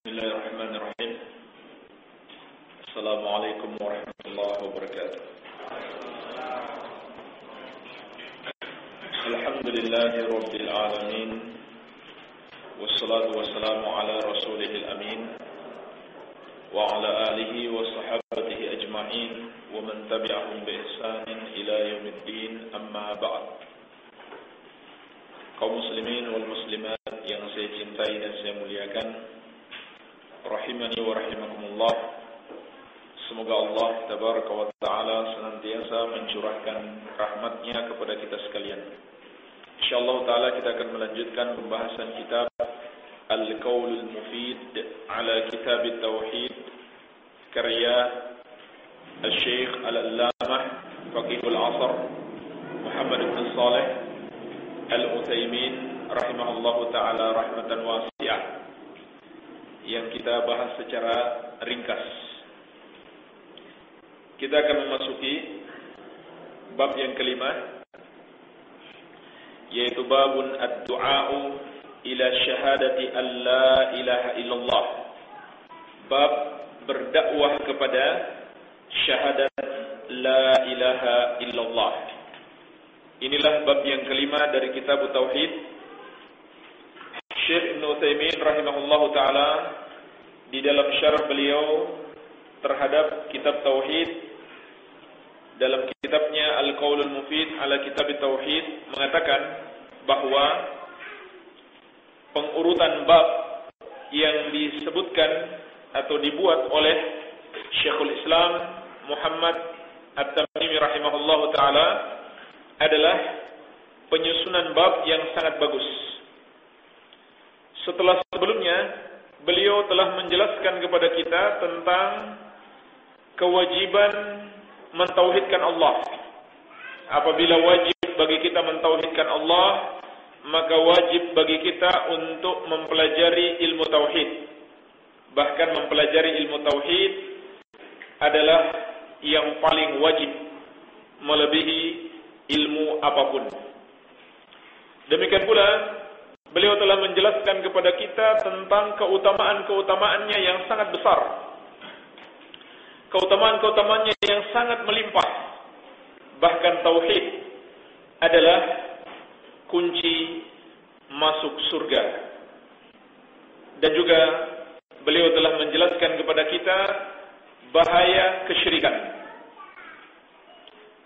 بسم الله الرحمن الرحيم السلام عليكم ورحمة الله وبركاته الحمد لله رب العالمين والصلاة والسلام على رسوله الأمين وعلى آله وصحابته أجمعين ومن تبعهم بإحسان إلى يوم الدين أما بعد kaum muslimin wal muslimat yang saya cintai dan saya muliakan. Rahimani wa rahimakumullah. Semoga Allah tabaraka wa taala senantiasa mencurahkan rahmatnya kepada kita sekalian. Insyaallah taala kita akan melanjutkan pembahasan kitab al-qaulul mufid ala kitab at-tauhid karya al-syekh al-allamah faqihul asr Muhammad bin Saleh Al-Utsaimin rahimahullahu taala rahmatan wasi'ah yang kita bahas secara ringkas. Kita akan memasuki bab yang kelima yaitu babun ad-du'a'u ila syahadati alla ilaha illallah. Bab berdakwah kepada syahadat la ilaha illallah. Inilah bab yang kelima dari kitab Tauhid. Syekh Ibn Uthaymin rahimahullahu ta'ala di dalam syarah beliau terhadap kitab Tauhid dalam kitabnya Al-Qawlul Mufid ala kitab Tauhid mengatakan bahawa pengurutan bab yang disebutkan atau dibuat oleh Syekhul Islam Muhammad At-Tamimi rahimahullahu ta'ala adalah penyusunan bab yang sangat bagus. Setelah sebelumnya, beliau telah menjelaskan kepada kita tentang kewajiban mentauhidkan Allah. Apabila wajib bagi kita mentauhidkan Allah, maka wajib bagi kita untuk mempelajari ilmu tauhid. Bahkan mempelajari ilmu tauhid adalah yang paling wajib melebihi ilmu apapun. Demikian pula, beliau telah menjelaskan kepada kita tentang keutamaan-keutamaannya yang sangat besar. Keutamaan-keutamaannya yang sangat melimpah. Bahkan tauhid adalah kunci masuk surga. Dan juga beliau telah menjelaskan kepada kita bahaya kesyirikan.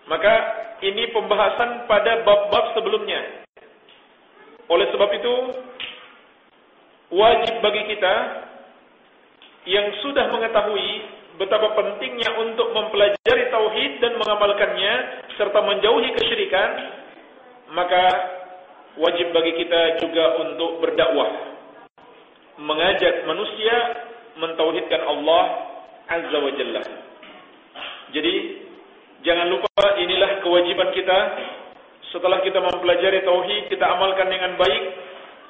Maka ini pembahasan pada bab-bab sebelumnya. Oleh sebab itu, wajib bagi kita yang sudah mengetahui betapa pentingnya untuk mempelajari tauhid dan mengamalkannya serta menjauhi kesyirikan, maka wajib bagi kita juga untuk berdakwah, mengajak manusia mentauhidkan Allah Azza wa Jalla. Jadi Jangan lupa inilah kewajiban kita setelah kita mempelajari tauhid, kita amalkan dengan baik,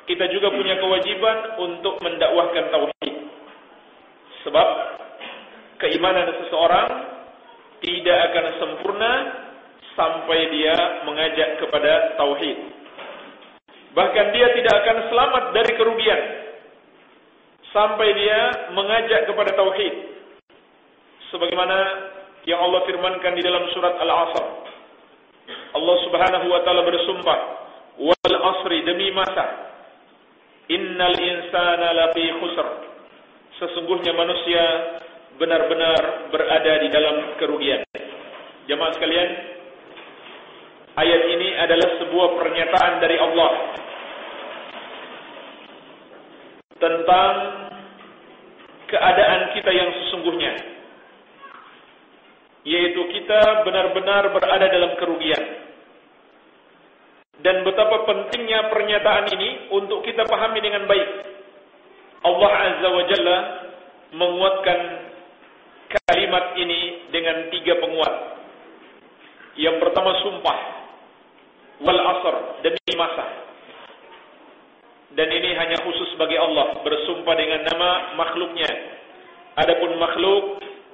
kita juga punya kewajiban untuk mendakwahkan tauhid. Sebab keimanan seseorang tidak akan sempurna sampai dia mengajak kepada tauhid. Bahkan dia tidak akan selamat dari kerugian sampai dia mengajak kepada tauhid. Sebagaimana yang Allah firmankan di dalam surat Al-Asr. Allah Subhanahu wa taala bersumpah, "Wal 'asri demi masa. Innal insana lafi khusr." Sesungguhnya manusia benar-benar berada di dalam kerugian. Jemaah sekalian, ayat ini adalah sebuah pernyataan dari Allah tentang keadaan kita yang sesungguhnya yaitu kita benar-benar berada dalam kerugian. Dan betapa pentingnya pernyataan ini untuk kita pahami dengan baik. Allah Azza wa Jalla menguatkan kalimat ini dengan tiga penguat. Yang pertama sumpah. Wal asr demi masa. Dan ini hanya khusus bagi Allah bersumpah dengan nama makhluknya. Adapun makhluk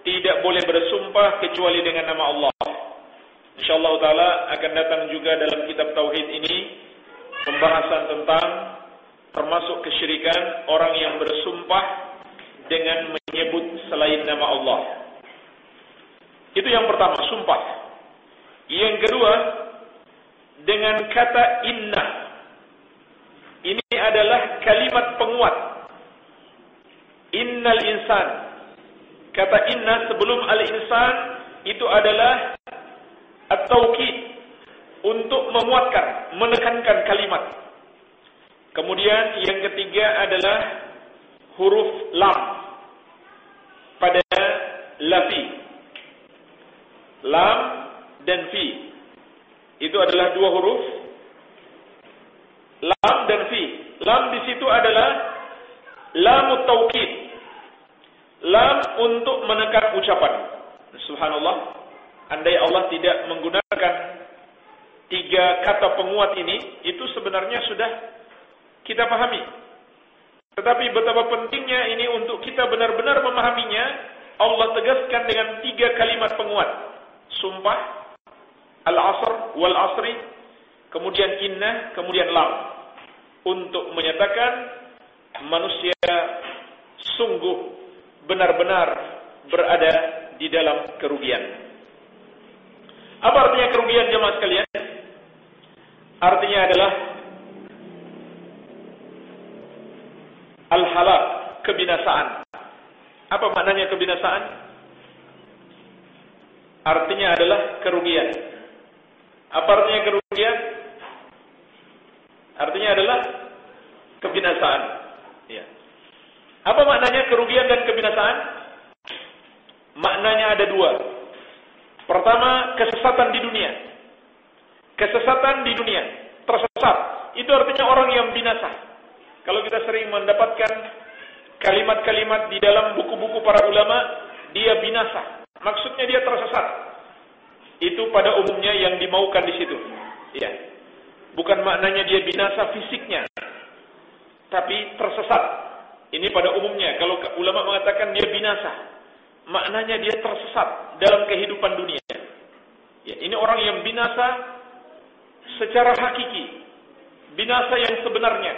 tidak boleh bersumpah kecuali dengan nama Allah. InsyaAllah ta'ala akan datang juga dalam kitab Tauhid ini pembahasan tentang termasuk kesyirikan orang yang bersumpah dengan menyebut selain nama Allah. Itu yang pertama, sumpah. Yang kedua, dengan kata inna. Ini adalah kalimat penguat. Innal insan. Kata inna sebelum al-insan itu adalah at-tawkid untuk memuatkan, menekankan kalimat. Kemudian yang ketiga adalah huruf lam pada lafi. Lam dan fi. Itu adalah dua huruf. Lam dan fi. Lam di situ adalah lamut taukid. Lam untuk menekan ucapan. Subhanallah. Andai Allah tidak menggunakan tiga kata penguat ini, itu sebenarnya sudah kita pahami. Tetapi betapa pentingnya ini untuk kita benar-benar memahaminya, Allah tegaskan dengan tiga kalimat penguat. Sumpah, al-asr, wal-asri, kemudian inna, kemudian lam. Untuk menyatakan manusia sungguh benar-benar berada di dalam kerugian. Apa artinya kerugian jemaah sekalian? Artinya adalah al-halak, kebinasaan. Apa maknanya kebinasaan? Artinya adalah kerugian. Apa artinya kerugian? Artinya adalah kebinasaan. Apa maknanya kerugian dan kebinasaan? Maknanya ada dua. Pertama, kesesatan di dunia. Kesesatan di dunia. Tersesat. Itu artinya orang yang binasa. Kalau kita sering mendapatkan kalimat-kalimat di dalam buku-buku para ulama, dia binasa. Maksudnya dia tersesat. Itu pada umumnya yang dimaukan di situ. Ya. Bukan maknanya dia binasa fisiknya. Tapi tersesat. Ini pada umumnya. Kalau ulama mengatakan dia binasa. Maknanya dia tersesat dalam kehidupan dunia. Ya, ini orang yang binasa secara hakiki. Binasa yang sebenarnya.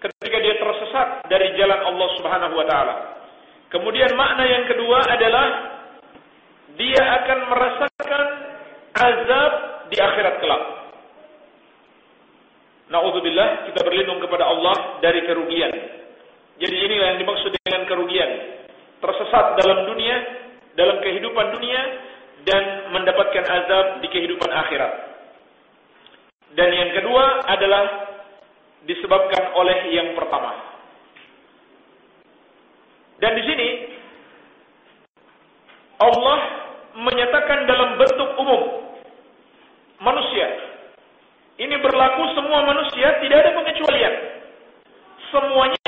Ketika dia tersesat dari jalan Allah subhanahu wa ta'ala. Kemudian makna yang kedua adalah dia akan merasakan azab di akhirat kelak. Nauzubillah, kita berlindung kepada Allah dari kerugian. Jadi inilah yang dimaksud dengan kerugian. Tersesat dalam dunia, dalam kehidupan dunia dan mendapatkan azab di kehidupan akhirat. Dan yang kedua adalah disebabkan oleh yang pertama. Dan di sini Allah menyatakan dalam bentuk umum manusia. Ini berlaku semua manusia, tidak ada pengecualian. Semuanya.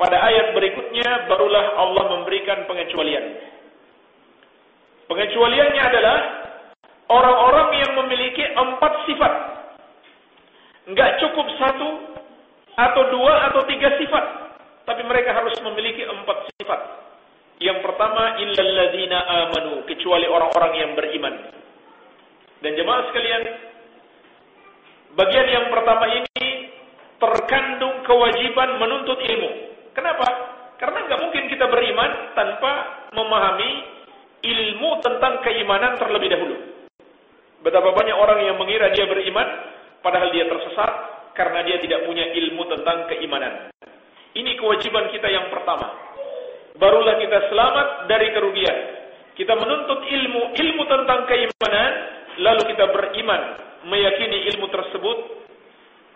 Pada ayat berikutnya barulah Allah memberikan pengecualian. Pengecualiannya adalah orang-orang yang memiliki empat sifat. Enggak cukup satu atau dua atau tiga sifat, tapi mereka harus memiliki empat sifat. Yang pertama illalladzina amanu, kecuali orang-orang yang beriman. Dan jemaah sekalian, bagian yang pertama ini terkandung kewajiban menuntut ilmu. Kenapa? Karena enggak mungkin kita beriman tanpa memahami ilmu tentang keimanan terlebih dahulu. Betapa banyak orang yang mengira dia beriman, padahal dia tersesat karena dia tidak punya ilmu tentang keimanan. Ini kewajiban kita yang pertama. Barulah kita selamat dari kerugian. Kita menuntut ilmu, ilmu tentang keimanan, lalu kita beriman, meyakini ilmu tersebut.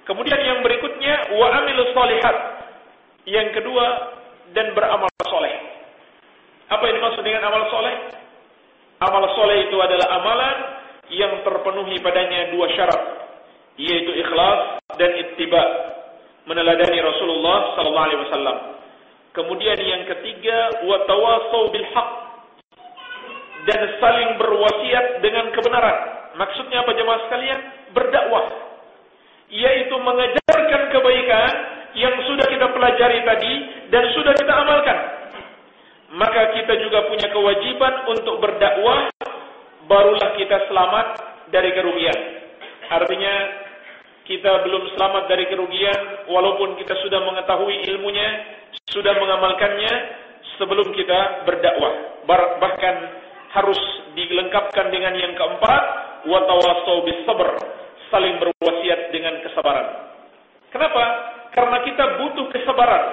Kemudian yang berikutnya, wa amilus salihat. Yang kedua, dan beramal soleh. Apa yang dimaksud dengan amal soleh? Amal soleh itu adalah amalan yang terpenuhi padanya dua syarat, yaitu ikhlas dan ittiba, meneladani Rasulullah sallallahu alaihi wasallam. Kemudian yang ketiga, wa tawasau bil haq dan saling berwasiat dengan kebenaran. Maksudnya apa jemaah sekalian? Berdakwah. Yaitu mengajarkan kebaikan yang sudah kita pelajari tadi dan sudah kita amalkan. Maka kita juga punya kewajiban untuk berdakwah barulah kita selamat dari kerugian. Artinya kita belum selamat dari kerugian walaupun kita sudah mengetahui ilmunya, sudah mengamalkannya sebelum kita berdakwah. Bahkan harus dilengkapkan dengan yang keempat, wa tawassaw bis sabr, saling berwasiat dengan kesabaran. Kenapa? Karena kita butuh kesabaran.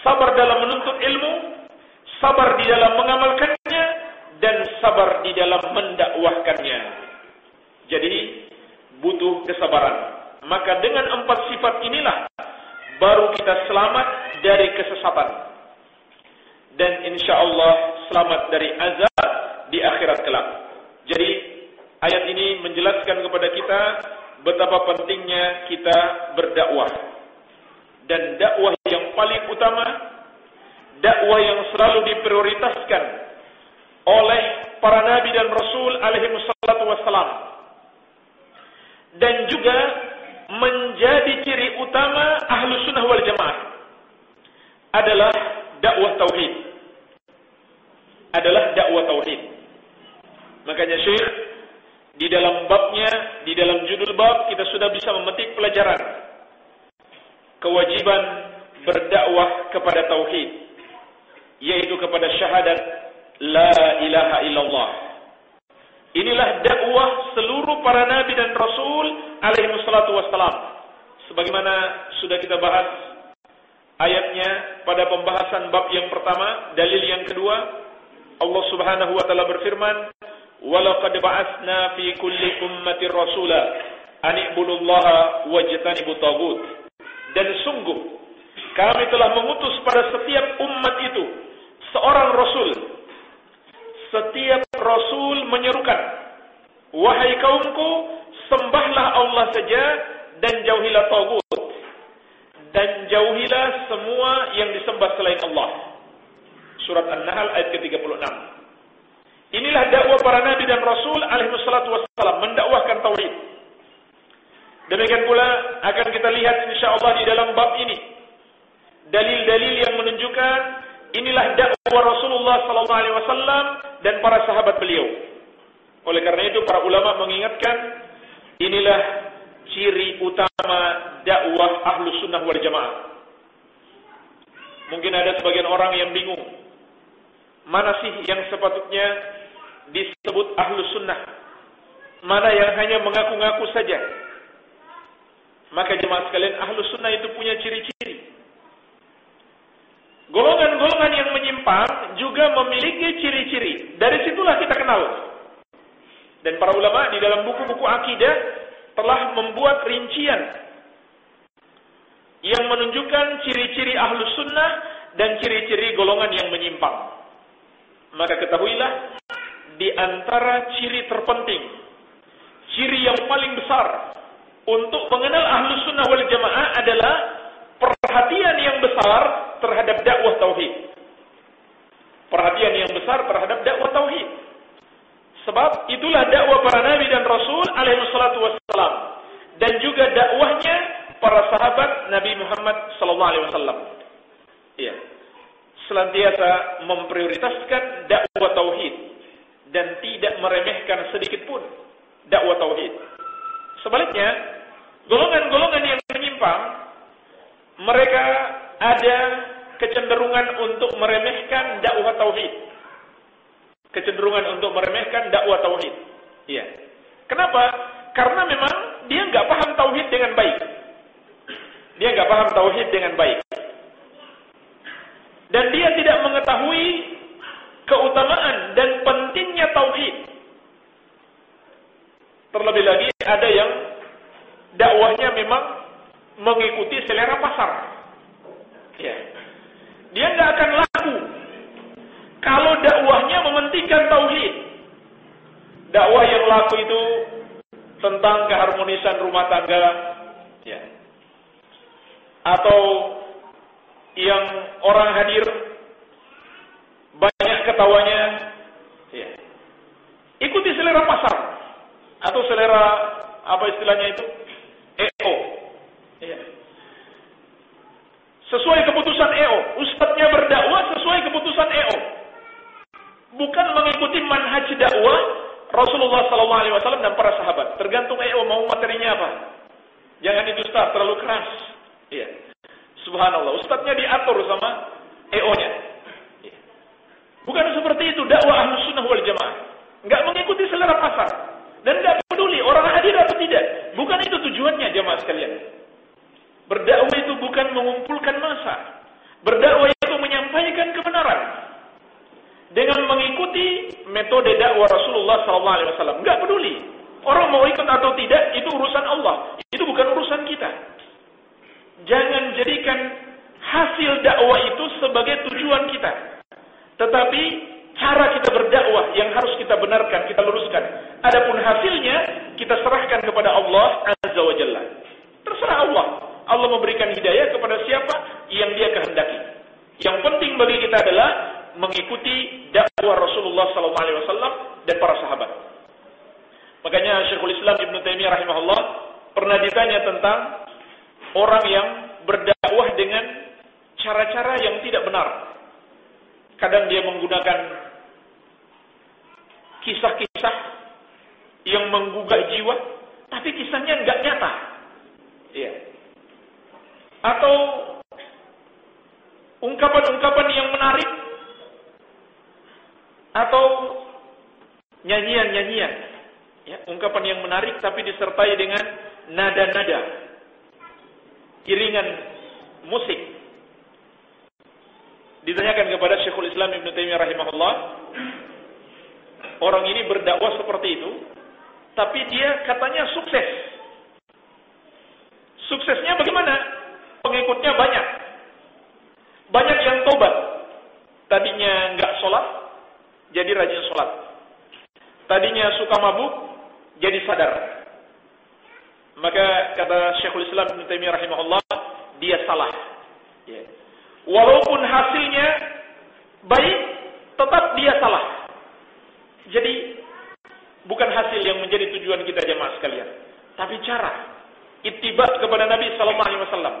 Sabar dalam menuntut ilmu, sabar di dalam mengamalkannya dan sabar di dalam mendakwahkannya. Jadi butuh kesabaran. Maka dengan empat sifat inilah baru kita selamat dari kesesatan. Dan insya Allah selamat dari azab di akhirat kelak. Jadi ayat ini menjelaskan kepada kita betapa pentingnya kita berdakwah. Dan dakwah yang paling utama, dakwah yang selalu diprioritaskan oleh para nabi dan rasul alaihi wassalam. Dan juga menjadi ciri utama ahlu sunnah wal jamaah adalah dakwah tauhid. Adalah dakwah tauhid. Makanya Syekh di dalam babnya, di dalam judul bab kita sudah bisa memetik pelajaran kewajiban berdakwah kepada tauhid yaitu kepada syahadat la ilaha illallah. Inilah dakwah seluruh para nabi dan rasul alaihi wassalatu wassalam. Sebagaimana sudah kita bahas ayatnya pada pembahasan bab yang pertama, dalil yang kedua, Allah Subhanahu wa taala berfirman, "Wa laqad ba'atsna fi kulli ummatin rasula an ibudullaha wajtanibut tagut." Dan sungguh kami telah mengutus pada setiap umat itu seorang rasul. Setiap rasul menyerukan wahai kaumku sembahlah Allah saja dan jauhilah tagut. Dan jauhilah semua yang disembah selain Allah. Surat An-Nahl ayat ke-36. Inilah dakwah para nabi dan rasul alaihi wassalatu wassalam mendakwahkan tauhid demikian pula akan kita lihat insyaallah di dalam bab ini dalil-dalil yang menunjukkan inilah dakwah Rasulullah sallallahu alaihi wasallam dan para sahabat beliau. Oleh karena itu para ulama mengingatkan inilah ciri utama dakwah ahlu sunnah wal jamaah. Mungkin ada sebagian orang yang bingung. Mana sih yang sepatutnya disebut ahlu sunnah? Mana yang hanya mengaku-ngaku saja? Maka jemaah sekalian ahlu sunnah itu punya ciri-ciri. Golongan-golongan yang menyimpang juga memiliki ciri-ciri. Dari situlah kita kenal. Dan para ulama di dalam buku-buku akidah telah membuat rincian yang menunjukkan ciri-ciri ahlus sunnah dan ciri-ciri golongan yang menyimpang. Maka ketahuilah di antara ciri terpenting, ciri yang paling besar untuk mengenal ahlus sunnah wal jamaah adalah perhatian yang besar terhadap dakwah tauhid. Perhatian yang besar terhadap dakwah tauhid. Sebab itulah dakwah para nabi dan rasul alaihi wassalatu wassalam dan juga dakwahnya para sahabat Nabi Muhammad sallallahu alaihi wasallam. Iya. Selantiasa memprioritaskan dakwah tauhid dan tidak meremehkan sedikit pun dakwah tauhid. Sebaliknya, golongan-golongan yang menyimpang mereka ada kecenderungan untuk meremehkan dakwah tauhid. Kecenderungan untuk meremehkan dakwah tauhid. Iya. Kenapa? Karena memang dia enggak paham tauhid dengan baik. Dia enggak paham tauhid dengan baik. Dan dia tidak mengetahui keutamaan dan pentingnya tauhid. Terlebih lagi ada yang dakwahnya memang mengikuti selera pasar. Ya. Dia nggak akan laku kalau dakwahnya mementingkan tauhid. Dakwah yang laku itu tentang keharmonisan rumah tangga, ya. Atau yang orang hadir banyak ketawanya, ya. Ikuti selera pasar atau selera apa istilahnya itu? EO, Ya. Sesuai keputusan EO. Ustadznya berdakwah sesuai keputusan EO. Bukan mengikuti manhaj dakwah Rasulullah SAW dan para sahabat. Tergantung EO mau materinya apa. Jangan itu Ustaz terlalu keras. Iya. Subhanallah. Ustadznya diatur sama seperti itu dakwah ahlu sunnah wal jamaah. Enggak mengikuti selera pasar. Dan enggak peduli orang hadir atau tidak. Bukan itu tujuannya jamaah sekalian. Berdakwah itu bukan mengumpulkan masa. Berdakwah itu menyampaikan kebenaran. Dengan mengikuti metode dakwah Rasulullah SAW. Enggak peduli. Orang mau ikut atau tidak, itu urusan Allah. Itu bukan urusan kita. Jangan jadikan hasil dakwah itu sebagai tujuan kita. Tetapi cara kita berdakwah yang harus kita benarkan, kita luruskan. Adapun hasilnya kita serahkan kepada Allah Azza wa Jalla. Terserah Allah. Allah memberikan hidayah kepada siapa yang dia kehendaki. Yang penting bagi kita adalah mengikuti dakwah Rasulullah SAW dan para sahabat. Makanya Syekhul Islam Ibn Taimiyah rahimahullah pernah ditanya tentang orang yang berdakwah dengan cara-cara yang tidak benar kadang dia menggunakan kisah-kisah yang menggugah jiwa, tapi kisahnya enggak nyata. Ya. Atau ungkapan-ungkapan yang menarik atau nyanyian-nyanyian. Ya, ungkapan yang menarik tapi disertai dengan nada-nada. Iringan musik ditanyakan kepada Syekhul Islam Ibn Taimiyah rahimahullah orang ini berdakwah seperti itu tapi dia katanya sukses. Suksesnya bagaimana? Pengikutnya banyak. Banyak yang tobat. Tadinya enggak sholat jadi rajin sholat. Tadinya suka mabuk jadi sadar. Maka kata Syekhul Islam Ibn Taimiyah rahimahullah dia salah. Yeah walaupun hasilnya baik, tetap dia salah. Jadi bukan hasil yang menjadi tujuan kita jemaah sekalian, tapi cara ittiba kepada Nabi sallallahu alaihi wasallam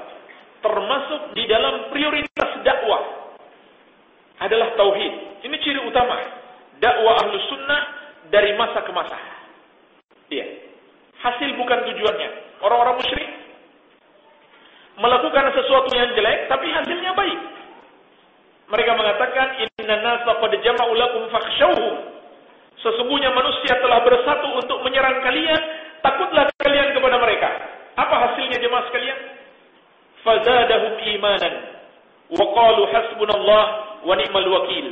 termasuk di dalam prioritas dakwah adalah tauhid. Ini ciri utama dakwah ahlu sunnah dari masa ke masa. Iya. Hasil bukan tujuannya. Orang-orang musyrik melakukan sesuatu yang jelek tapi hasilnya baik. Mereka mengatakan inna nasa qad jama'u lakum fakhshawhum. Sesungguhnya manusia telah bersatu untuk menyerang kalian, takutlah kalian kepada mereka. Apa hasilnya jemaah sekalian? Fazadahum imanan wa qalu hasbunallah wa ni'mal wakil.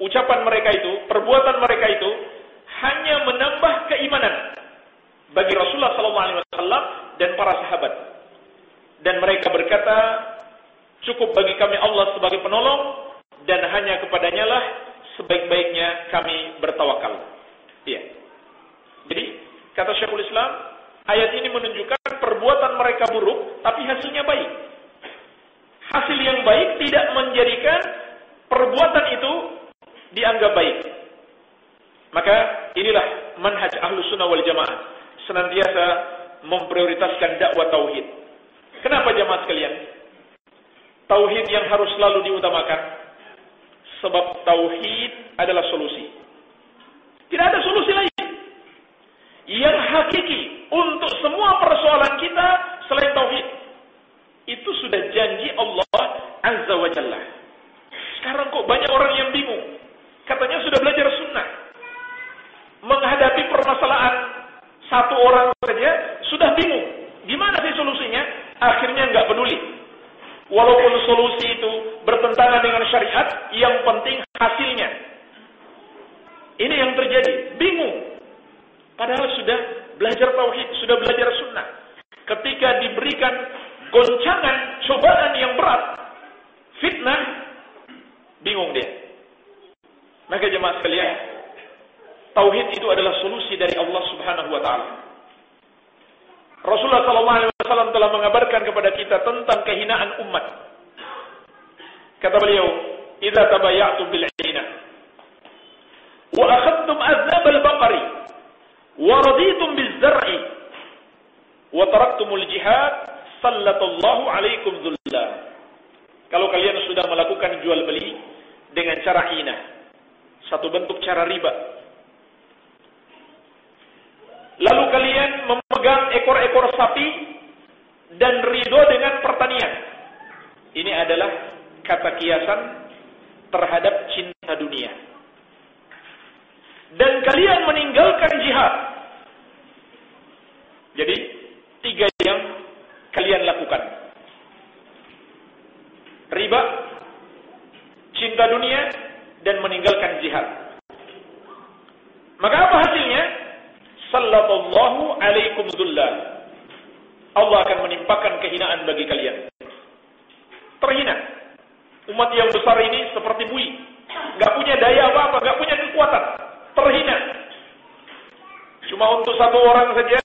Ucapan mereka itu, perbuatan mereka itu hanya menambah keimanan bagi Rasulullah sallallahu alaihi wasallam dan para sahabat dan mereka berkata cukup bagi kami Allah sebagai penolong dan hanya kepadanya lah sebaik-baiknya kami bertawakal. Iya. Jadi kata Syekhul Islam, ayat ini menunjukkan perbuatan mereka buruk tapi hasilnya baik. Hasil yang baik tidak menjadikan perbuatan itu dianggap baik. Maka inilah manhaj ahlu sunnah wal jamaah. Senantiasa memprioritaskan dakwah tauhid. Kenapa jemaah sekalian? Tauhid yang harus selalu diutamakan. Sebab tauhid adalah solusi. Tidak ada solusi lain. Yang hakiki untuk semua persoalan kita selain tauhid. Itu sudah janji Allah Azza wa Jalla. Sekarang kok banyak orang yang bingung. Katanya sudah belajar sunnah. Menghadapi permasalahan satu orang saja sudah bingung. Gimana sih solusinya? Akhirnya enggak peduli. Walaupun solusi itu bertentangan dengan syariat, yang penting hasilnya. Ini yang terjadi, bingung. Padahal sudah belajar tauhid, sudah belajar sunnah. Ketika diberikan goncangan, cobaan yang berat, fitnah, bingung dia. Maka jemaah sekalian, tauhid itu adalah solusi dari Allah Subhanahu wa taala. Rasulullah sallallahu alaihi wasallam telah mengabarkan kepada kita tentang kehinaan umat. Kata beliau, "Idza tabayya'tum bil 'ina wa akhadtum azab al-baqari wa raditum biz zar'i wa taraktumul jihad, sallallahu alaikum dhulla." Kalau kalian sudah melakukan jual beli dengan cara ina, satu bentuk cara riba, Lalu kalian memegang ekor-ekor sapi dan ridho dengan pertanian. Ini adalah kata kiasan terhadap cinta dunia. dan kalian meninggalkan jihad. Jadi tiga yang kalian lakukan. Riba, cinta dunia dan meninggalkan jihad. Maka apa hasilnya? Sallallahu alaikum dhullah. Allah akan menimpakan kehinaan bagi kalian. Terhina. Umat yang besar ini seperti bui. Gak punya daya apa-apa, gak punya kekuatan. Terhina. Cuma untuk satu orang saja,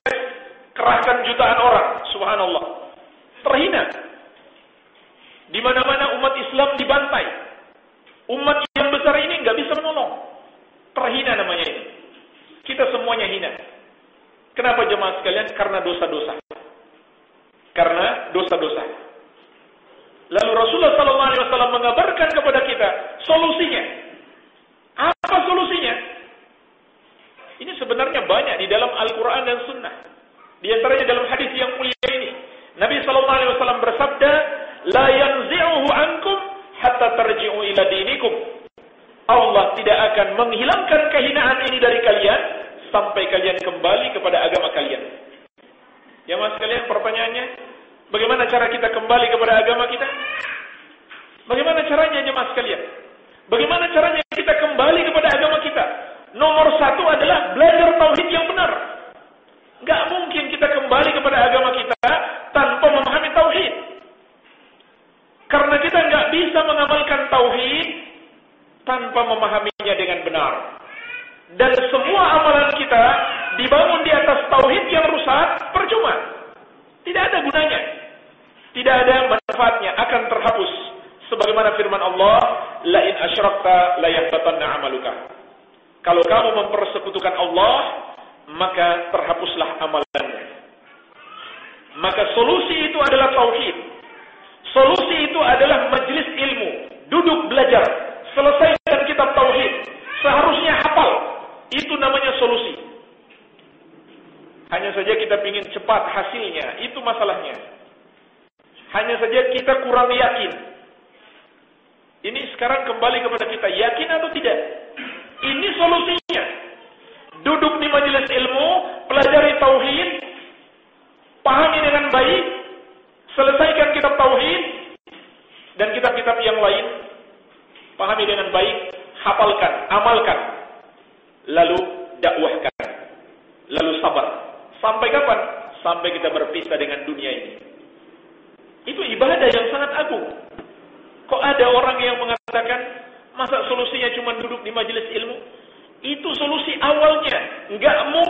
kerahkan jutaan orang. Subhanallah. Terhina. Di mana-mana umat Islam dibantai. Umat yang besar ini gak bisa menolong. Terhina namanya ini. Kita semuanya hina. Kenapa jemaah sekalian? Karena dosa-dosa. Karena dosa-dosa. Lalu Rasulullah SAW mengabarkan kepada kita solusinya. Apa solusinya? Ini sebenarnya banyak di dalam Al-Quran dan Sunnah. Di antaranya dalam hadis yang mulia ini. Nabi SAW bersabda, La yanzi'uhu ankum hatta tarji'u ila dinikum. Allah tidak akan menghilangkan kehinaan ini dari kalian sampai kalian kembali kepada agama kalian. Ya mas kalian pertanyaannya, bagaimana cara kita kembali kepada agama kita? Bagaimana caranya jemaah sekalian? Bagaimana caranya kita kembali kepada agama kita? Nomor satu adalah belajar tauhid yang benar. Gak mungkin kita kembali kepada agama kita tanpa memahami tauhid. Karena kita gak bisa mengamalkan tauhid tanpa memahaminya dengan benar. Dan semua amalan kita dibangun di atas tauhid yang rusak, percuma. Tidak ada gunanya. Tidak ada manfaatnya, akan terhapus. Sebagaimana firman Allah, La in asyrakta la yahbatanna amaluka. Kalau kamu mempersekutukan Allah, maka terhapuslah amalanmu. Maka solusi itu adalah tauhid. Solusi itu adalah majlis ilmu, duduk belajar, selesaikan kitab tauhid. Seharusnya hafal. Itu namanya solusi. Hanya saja kita ingin cepat hasilnya, itu masalahnya. Hanya saja kita kurang yakin. Kembali kepada kita, yakin atau tidak? Ini solusinya. Duduk di majelis ilmu, pelajari tauhid, pahami dengan baik, selesaikan kitab tauhid dan kitab-kitab yang lain, pahami dengan baik, hafalkan, amalkan lalu dakwahkan, lalu sabar. Sampai kapan? Sampai kita berpisah dengan dunia ini. Enggak mungkin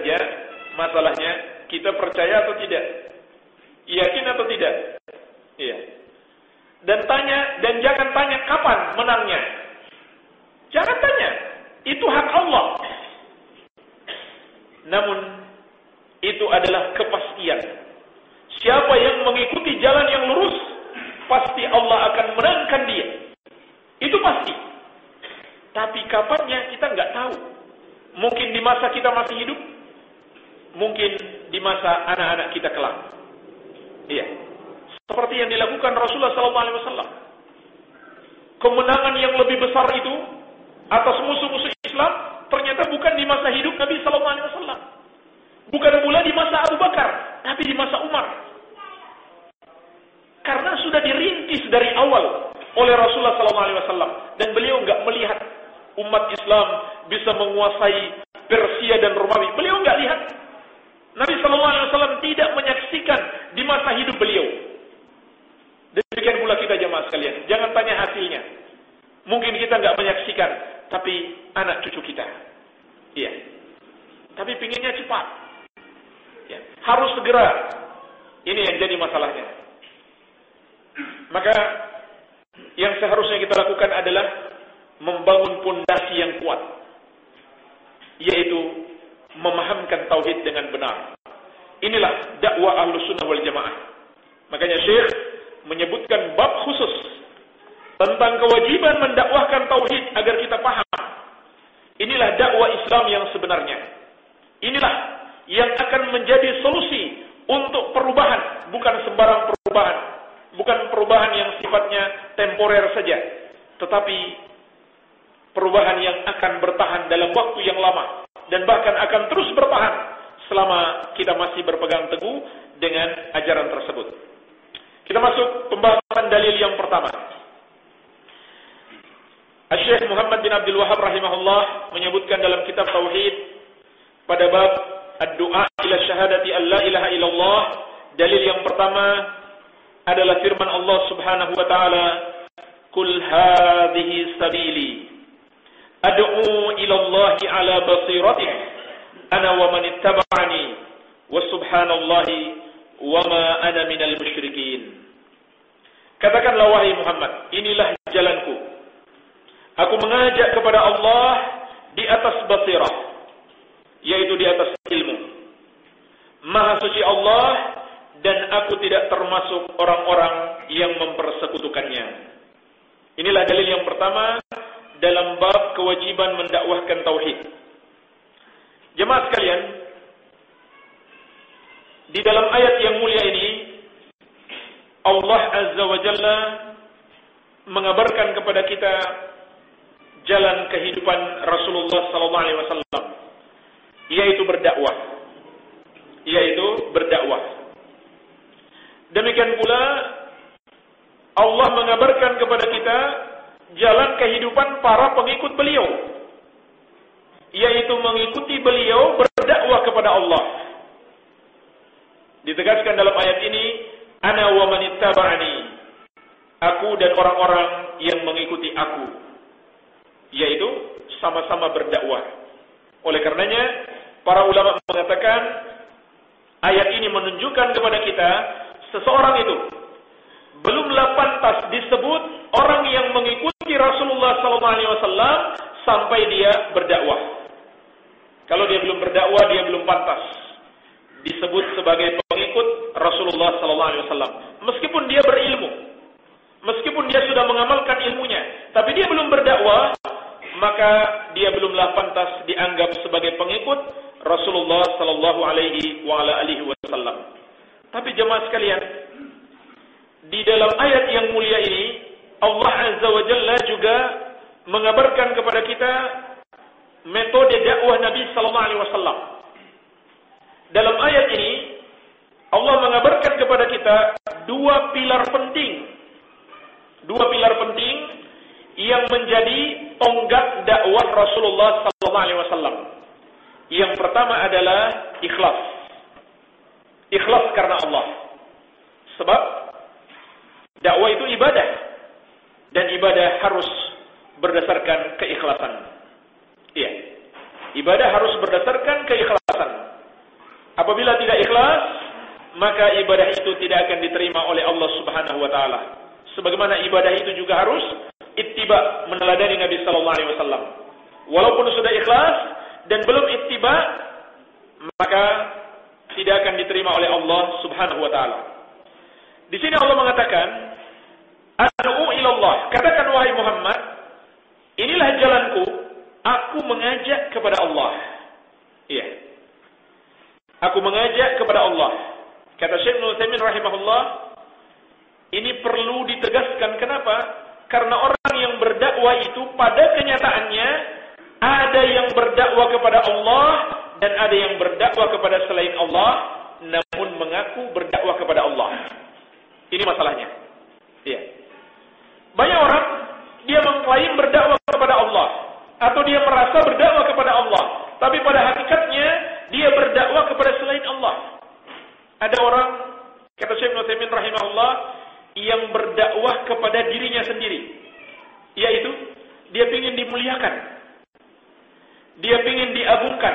saja masalahnya kita percaya atau tidak? Yakin atau tidak? Iya. Dan tanya dan jangan tanya kapan menangnya. Jangan tanya. Itu hak Allah. Namun itu adalah kepastian. Siapa yang mengikuti jalan yang lurus, pasti Allah akan menangkan dia. Itu pasti. Tapi kapannya kita nggak tahu. Mungkin di masa kita masih hidup, mungkin di masa anak-anak kita kelak. Iya. Seperti yang dilakukan Rasulullah SAW. Kemenangan yang lebih besar itu atas musuh-musuh Islam ternyata bukan di masa hidup Nabi sallallahu alaihi wasallam. Bukan pula di masa Abu Bakar, tapi di masa Umar. Karena sudah dirintis dari awal oleh Rasulullah sallallahu alaihi wasallam dan beliau enggak melihat umat Islam bisa menguasai Persia dan Romawi. Beliau enggak lihat. Nabi sallallahu alaihi wasallam tidak menyaksikan di masa hidup beliau. Demikian pula kita jemaah sekalian. Jangan tanya hasilnya. Mungkin kita enggak menyaksikan, tapi anak cucu kita. Iya. Tapi pinginnya cepat. Ya. Harus segera. Ini yang jadi masalahnya. Maka yang seharusnya kita lakukan adalah membangun pondasi yang kuat. Yaitu memahamkan tauhid dengan benar. Inilah dakwah Ahlus Sunnah wal Jamaah. Makanya Syekh menyebutkan bab khusus tentang kewajiban mendakwahkan tauhid agar kita paham. Inilah dakwah Islam yang sebenarnya. Inilah yang akan menjadi solusi untuk perubahan, bukan sembarang perubahan. Bukan perubahan yang sifatnya temporer saja, tetapi perubahan yang akan bertahan dalam waktu yang lama dan bahkan akan terus bertahan selama kita masih berpegang teguh dengan ajaran tersebut. Kita masuk pembahasan dalil yang pertama. Syekh Muhammad bin Abdul Wahab rahimahullah menyebutkan dalam kitab Tauhid pada bab Ad-Du'a ila syahadati an la ilaha illallah dalil yang pertama adalah firman Allah Subhanahu wa taala Kul hadhihi sabili ad'u ila Allah ala basiratin ana wa man ittaba'ani wa subhanallahi wa ma ana minal musyrikin Katakanlah wahai Muhammad inilah jalanku Aku mengajak kepada Allah di atas basirah, yaitu di atas ilmu. Maha suci Allah dan aku tidak termasuk orang-orang yang mempersekutukannya. Inilah dalil yang pertama dalam bab kewajiban mendakwahkan tauhid. Jemaah sekalian, di dalam ayat yang mulia ini Allah Azza wa Jalla mengabarkan kepada kita jalan kehidupan Rasulullah sallallahu alaihi wasallam yaitu berdakwah yaitu berdakwah demikian pula Allah mengabarkan kepada kita jalan kehidupan para pengikut beliau yaitu mengikuti beliau berdakwah kepada Allah ditegaskan dalam ayat ini ana wa man aku dan orang-orang yang mengikuti aku yaitu sama-sama berdakwah. Oleh karenanya, para ulama mengatakan ayat ini menunjukkan kepada kita seseorang itu belumlah pantas disebut orang yang mengikuti Rasulullah SAW sampai dia berdakwah. Kalau dia belum berdakwah, dia belum pantas disebut sebagai pengikut Rasulullah SAW. Meskipun dia berilmu, meskipun dia sudah mengamalkan ilmunya, tapi dia belum berdakwah, maka dia belumlah pantas dianggap sebagai pengikut Rasulullah sallallahu alaihi wasallam. Tapi jemaah sekalian, di dalam ayat yang mulia ini Allah Azza wa Jalla juga mengabarkan kepada kita metode dakwah Nabi sallallahu alaihi wasallam. Dalam ayat ini Allah mengabarkan kepada kita dua pilar penting. Dua pilar penting yang menjadi tonggak dakwah Rasulullah sallallahu alaihi wasallam. Yang pertama adalah ikhlas. Ikhlas karena Allah. Sebab dakwah itu ibadah dan ibadah harus berdasarkan keikhlasan. Iya. Ibadah harus berdasarkan keikhlasan. Apabila tidak ikhlas, maka ibadah itu tidak akan diterima oleh Allah Subhanahu wa taala. Sebagaimana ibadah itu juga harus ittiba meneladani Nabi sallallahu alaihi wasallam. Walaupun sudah ikhlas dan belum ittiba, maka tidak akan diterima oleh Allah Subhanahu wa taala. Di sini Allah mengatakan, "Ad'u ila Allah." Katakan wahai Muhammad, inilah jalanku, aku mengajak kepada Allah. Iya. Aku mengajak kepada Allah. Kata Syekh Nuthaimin rahimahullah, ini perlu ditegaskan kenapa? Karena orang yang berdakwah itu pada kenyataannya Ada yang berdakwah kepada Allah dan ada yang berdakwah kepada selain Allah namun mengaku berdakwah kepada Allah. Ini masalahnya. Iya. Banyak orang dia mengklaim berdakwah kepada Allah. Atau dia merasa berdakwah kepada Allah, tapi pada hakikatnya dia berdakwah kepada selain Allah. Ada orang kata Syekh Nutsaimin rahimahullah yang berdakwah kepada dirinya sendiri, yaitu dia ingin dimuliakan, dia ingin diagungkan,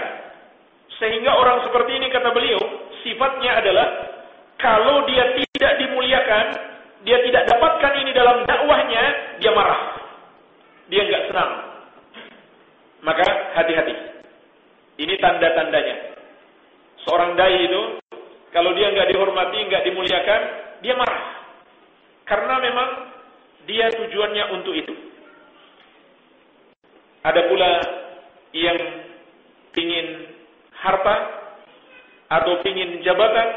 sehingga orang seperti ini kata beliau sifatnya adalah kalau dia tidak dimuliakan, dia tidak dapatkan ini dalam dakwahnya, dia marah, dia enggak senang. Maka hati-hati. Ini tanda-tandanya. Seorang dai itu kalau dia enggak dihormati, enggak dimuliakan, dia marah. Karena memang dia tujuannya untuk itu. Ada pula yang ingin harta atau ingin jabatan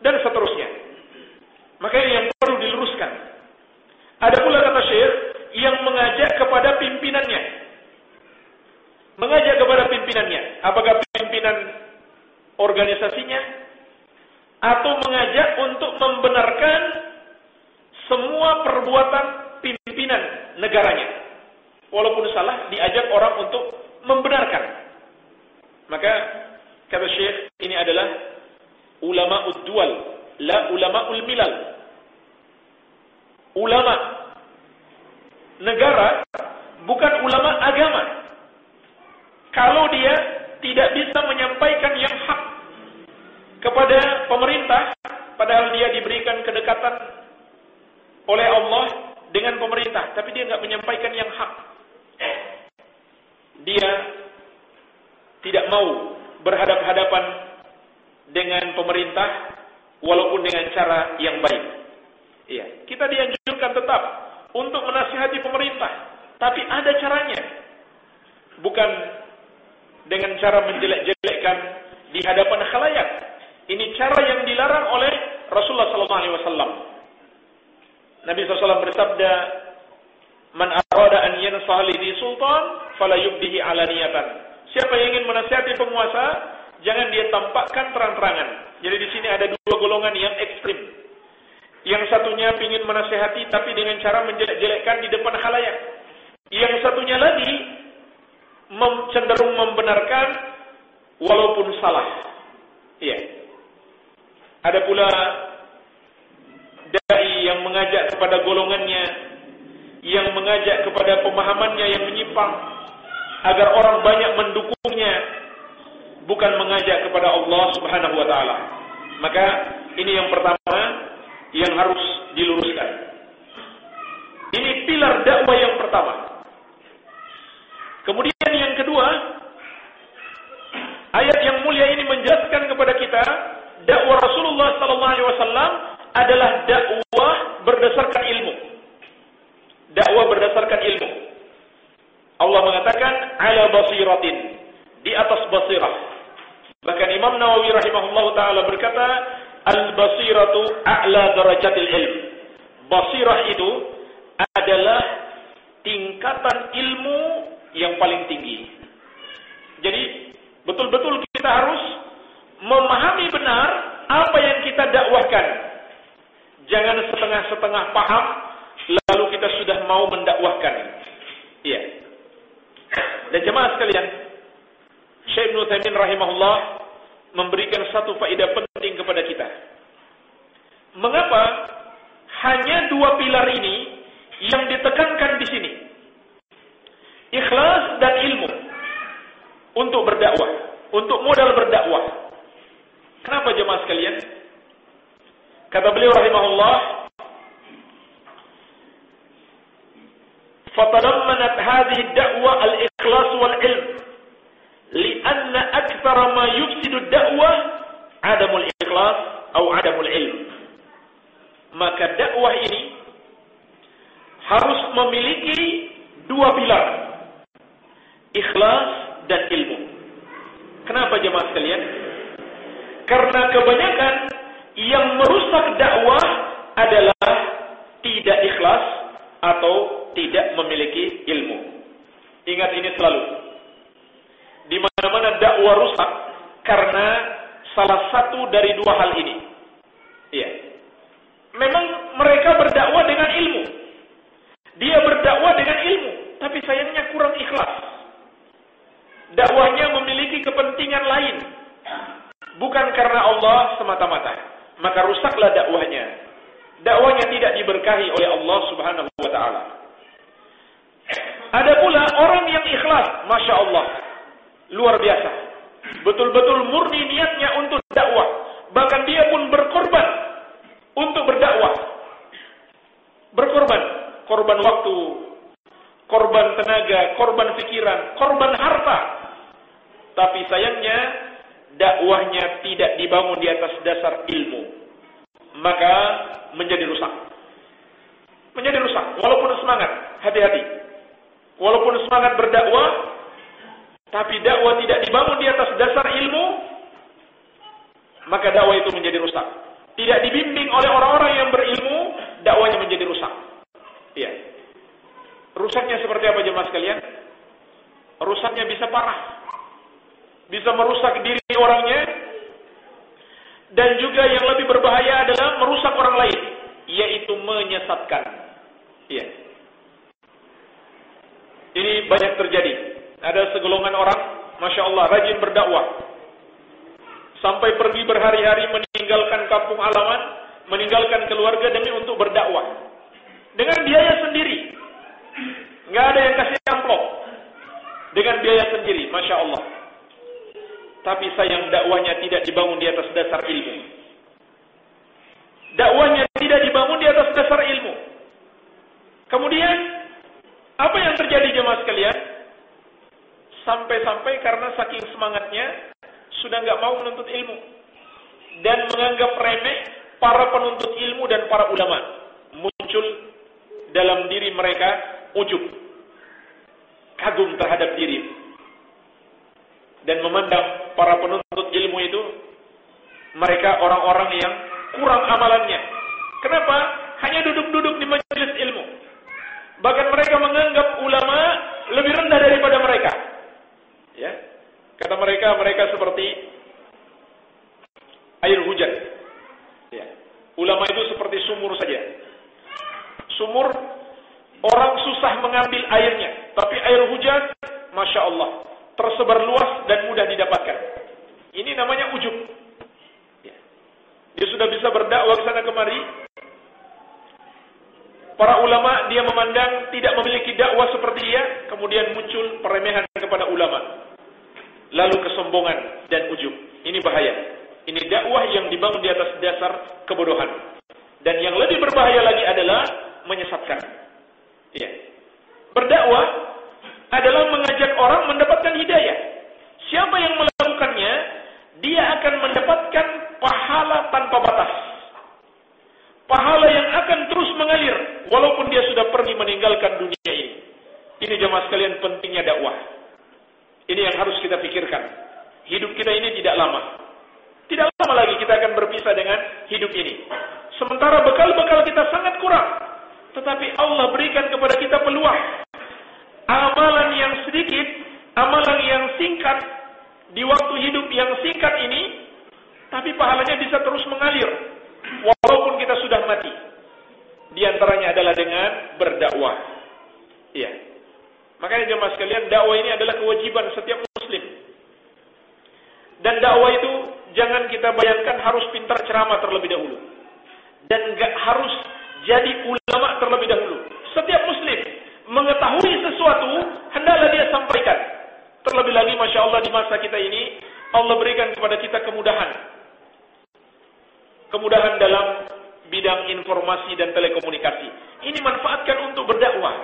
dan seterusnya. Maka yang perlu diluruskan. Ada pula kata Syekh yang mengajak kepada pimpinannya. Mengajak kepada pimpinannya. Apakah pimpinan organisasinya atau mengajak untuk membenarkan semua perbuatan pimpinan negaranya. Walaupun salah, diajak orang untuk membenarkan. Maka kata Syekh ini adalah ulama udwal, la ulama ulmilal. Ulama negara bukan ulama agama. Kalau dia tidak bisa menyampaikan yang hak kepada pemerintah, padahal dia diberikan kedekatan oleh Allah dengan pemerintah, tapi dia tidak menyampaikan yang hak. Dia tidak mau berhadap-hadapan dengan pemerintah walaupun dengan cara yang baik. Iya, kita dianjurkan tetap untuk menasihati pemerintah, tapi ada caranya. Bukan dengan cara menjelek-jelekkan di hadapan khalayak. Ini cara yang dilarang oleh Rasulullah sallallahu alaihi wasallam. Nabi SAW bersabda, "Man arada an yansaha li sultan, fala yubdihi alaniyatan." Siapa yang ingin menasihati penguasa, jangan dia tampakkan terang-terangan. Jadi di sini ada dua golongan yang ekstrim. Yang satunya ingin menasihati tapi dengan cara menjelek-jelekkan di depan khalayak. Yang satunya lagi cenderung membenarkan walaupun salah. Iya. Ada pula dai yang mengajak kepada golongannya, yang mengajak kepada pemahamannya yang menyimpang agar orang banyak mendukungnya bukan mengajak kepada Allah Subhanahu wa taala. Maka ini yang pertama yang harus diluruskan. Ini pilar dakwah yang pertama. Kemudian yang kedua, ayat yang mulia ini menjelaskan kepada kita dakwah Rasulullah sallallahu alaihi wasallam adalah dakwah berdasarkan ilmu. Dakwah berdasarkan ilmu. Allah mengatakan ala basiratin di atas basirah. Bahkan Imam Nawawi rahimahullah taala berkata al-basiratu a'la darajatil ilm. Basirah itu adalah tingkatan ilmu yang paling tinggi. Jadi betul-betul kita harus memahami benar apa yang kita dakwahkan. Jangan setengah-setengah paham lalu kita sudah mau mendakwahkan. Iya. Dan jemaah sekalian, Syekh Taimin rahimahullah memberikan satu faedah penting kepada kita. Mengapa hanya dua pilar ini yang ditekankan di sini? Ikhlas dan ilmu untuk berdakwah, untuk modal berdakwah. Kenapa jemaah sekalian? Kata beliau rahimahullah, "Fatadammanat hadhihi ad-da'wa al-ikhlas wal-ilm, li'anna akthara ma yufsidu ad-da'wa 'adamul ikhlas atau 'adamul ilm." Maka dakwah ini harus memiliki dua pilar. Ikhlas dan ilmu. Kenapa jemaah sekalian? Karena kebanyakan yang merusak dakwah adalah tidak ikhlas atau tidak memiliki ilmu. Ingat ini selalu. Di mana-mana dakwah rusak karena salah satu dari dua hal ini. Iya. Memang mereka berdakwah dengan ilmu. Dia berdakwah dengan ilmu, tapi sayangnya kurang ikhlas. Dakwahnya memiliki kepentingan lain. Bukan karena Allah semata-mata. Maka rusaklah dakwahnya. Dakwahnya tidak diberkahi oleh Allah Subhanahu wa taala. Ada pula orang yang ikhlas, Masya Allah. Luar biasa. Betul-betul murni niatnya untuk dakwah. Bahkan dia pun berkorban untuk berdakwah. Berkorban. Korban waktu. Korban tenaga. Korban pikiran. Korban harta. Tapi sayangnya, dakwahnya tidak dibangun di atas dasar ilmu. Maka menjadi rusak. Menjadi rusak. Walaupun semangat. Hati-hati. Walaupun semangat berdakwah, tapi dakwah tidak dibangun di atas dasar ilmu, maka dakwah itu menjadi rusak. Tidak dibimbing oleh orang-orang yang berilmu, dakwahnya menjadi rusak. Iya. Rusaknya seperti apa jemaah sekalian? Rusaknya bisa parah. Bisa merusak diri orangnya dan juga yang lebih berbahaya adalah merusak orang lain, yaitu menyesatkan. Iya. Ini banyak terjadi ada segolongan orang, masya Allah, rajin berdakwah, sampai pergi berhari-hari meninggalkan kampung halaman, meninggalkan keluarga demi untuk berdakwah dengan biaya sendiri. Nggak ada yang kasih amplop dengan biaya sendiri, masya Allah. Tapi sayang dakwahnya tidak dibangun di atas dasar ilmu. Dakwahnya tidak dibangun di atas dasar ilmu. Kemudian apa yang terjadi jemaah sekalian? Sampai-sampai karena saking semangatnya sudah nggak mau menuntut ilmu. Dan menganggap remeh para penuntut ilmu dan para ulama. Muncul dalam diri mereka ujub. Kagum terhadap diri. Dan memandang para penuntut ilmu itu mereka orang-orang yang kurang amalannya. Kenapa? Hanya duduk-duduk di majelis ilmu. Bahkan mereka menganggap ulama lebih rendah daripada mereka Ya. Kata mereka, mereka seperti air hujan. Ya. Ulama itu seperti sumur saja. Sumur orang susah mengambil airnya, tapi air hujan, masya Allah, tersebar luas dan mudah didapatkan. Ini namanya ujub. Ya. Dia sudah bisa berdakwah sana kemari. Para ulama dia memandang tidak memiliki dakwah seperti dia, kemudian muncul peremehan kepada ulama lalu kesombongan dan ujub. Ini bahaya. Ini dakwah yang dibangun di atas dasar kebodohan. Dan yang lebih berbahaya lagi adalah menyesatkan. Ya. Berdakwah adalah mengajak orang mendapatkan hidayah. Siapa yang melakukannya, dia akan mendapatkan pahala tanpa batas. Pahala yang akan terus mengalir walaupun dia sudah pergi meninggalkan dunia ini. Ini jemaah sekalian pentingnya dakwah. Ini yang harus kita pikirkan. Hidup kita ini tidak lama. Tidak lama lagi kita akan berpisah dengan hidup ini. Sementara bekal-bekal kita sangat kurang. Tetapi Allah berikan kepada kita peluang. Amalan yang sedikit, amalan yang singkat, di waktu hidup yang singkat ini, tapi pahalanya bisa terus mengalir. Walaupun kita sudah mati. Di antaranya adalah dengan berdakwah. Iya. Makanya jemaah sekalian, dakwah ini adalah kewajiban setiap muslim. Dan dakwah itu jangan kita bayangkan harus pintar ceramah terlebih dahulu. Dan enggak harus jadi ulama terlebih dahulu. Setiap muslim mengetahui sesuatu, hendaklah dia sampaikan. Terlebih lagi Masya Allah di masa kita ini, Allah berikan kepada kita kemudahan. Kemudahan dalam bidang informasi dan telekomunikasi. Ini manfaatkan untuk berdakwah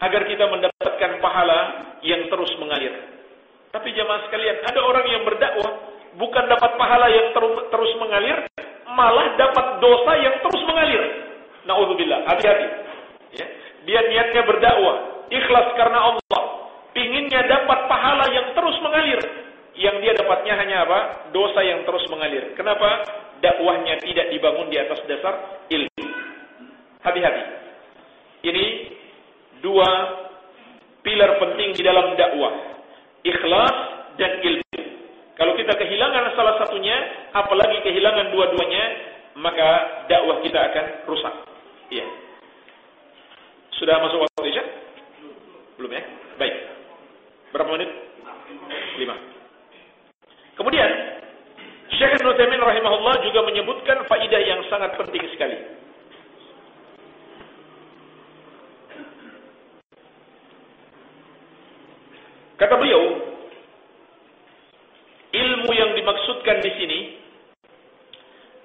agar kita mendapatkan pahala yang terus mengalir. Tapi jemaah sekalian, ada orang yang berdakwah bukan dapat pahala yang ter terus mengalir, malah dapat dosa yang terus mengalir. Nauzubillah, hati-hati. Ya. Dia niatnya berdakwah, ikhlas karena Allah, pinginnya dapat pahala yang terus mengalir. Yang dia dapatnya hanya apa? Dosa yang terus mengalir. Kenapa? Dakwahnya tidak dibangun di atas dasar ilmu. Hati-hati. Ini dua pilar penting di dalam dakwah. ikhlas dan ilmu. Kalau kita kehilangan salah satunya, apalagi kehilangan dua-duanya, maka dakwah kita akan rusak. Iya. Sudah masuk waktu Isya? Belum ya? Baik. Berapa menit? Lima. Kemudian, Syekh Nutaimin rahimahullah juga menyebutkan faidah yang sangat penting sekali. Kata beliau, ilmu yang dimaksudkan di sini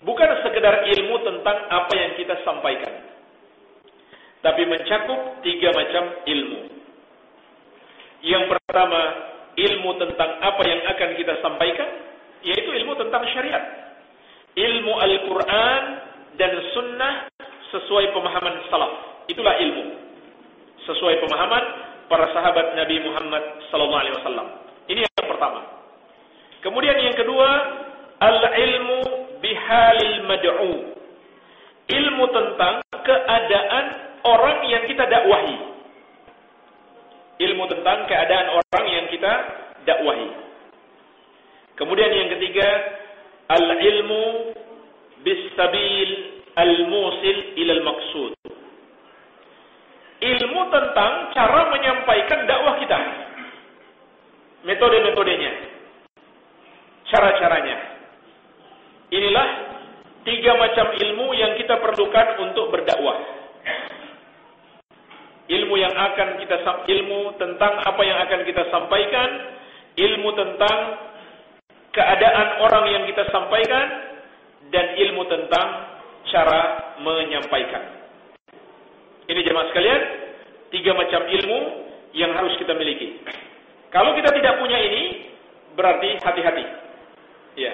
bukan sekedar ilmu tentang apa yang kita sampaikan, tapi mencakup tiga macam ilmu. Yang pertama, ilmu tentang apa yang akan kita sampaikan, yaitu ilmu tentang syariat. Ilmu Al-Quran dan Sunnah sesuai pemahaman salaf. Itulah ilmu. Sesuai pemahaman para sahabat Nabi Muhammad sallallahu alaihi wasallam. Ini yang pertama. Kemudian yang kedua, al-ilmu bihalil mad'u. Ilmu tentang keadaan orang yang kita dakwahi. Ilmu tentang keadaan orang yang kita dakwahi. Kemudian yang ketiga, al-ilmu bis-sabil al-musil ila al-maqsud ilmu tentang cara menyampaikan dakwah kita. Metode-metodenya. Cara-caranya. Inilah tiga macam ilmu yang kita perlukan untuk berdakwah. Ilmu yang akan kita ilmu tentang apa yang akan kita sampaikan, ilmu tentang keadaan orang yang kita sampaikan dan ilmu tentang cara menyampaikan. Ini jemaah sekalian, tiga macam ilmu yang harus kita miliki. Kalau kita tidak punya ini, berarti hati-hati. Ya.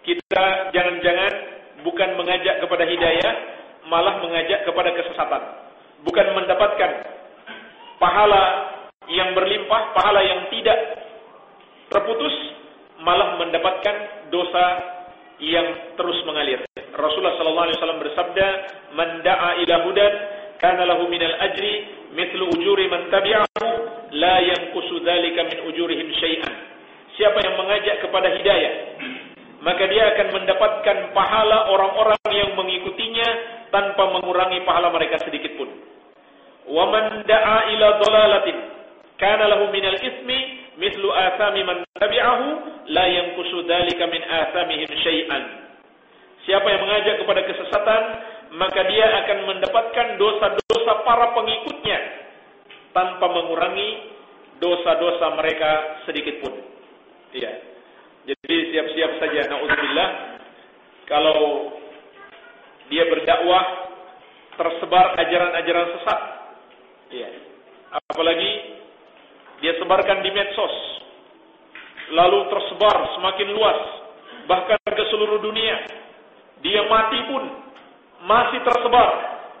Kita jangan-jangan bukan mengajak kepada hidayah, malah mengajak kepada kesesatan. Bukan mendapatkan pahala yang berlimpah, pahala yang tidak terputus, malah mendapatkan dosa yang terus mengalir. Rasulullah sallallahu alaihi wasallam bersabda, "Man da'a ila hudan kana lahu minal ajri mithlu ujuri man tabi'ahu la yanqusu dzalika min ujurihim syai'an." Siapa yang mengajak kepada hidayah, maka dia akan mendapatkan pahala orang-orang yang mengikutinya tanpa mengurangi pahala mereka sedikit pun. Wa man da'a ila dhalalatin kana lahu minal ismi mithlu athami man tabi'ahu la yanqusu dzalika min athamihim syai'an. Siapa yang mengajak kepada kesesatan, maka dia akan mendapatkan dosa-dosa para pengikutnya tanpa mengurangi dosa-dosa mereka sedikit pun. Iya. Jadi siap-siap saja naudzubillah kalau dia berdakwah tersebar ajaran-ajaran sesat. Iya. Apalagi dia sebarkan di medsos. Lalu tersebar semakin luas bahkan ke seluruh dunia dia mati pun masih tersebar.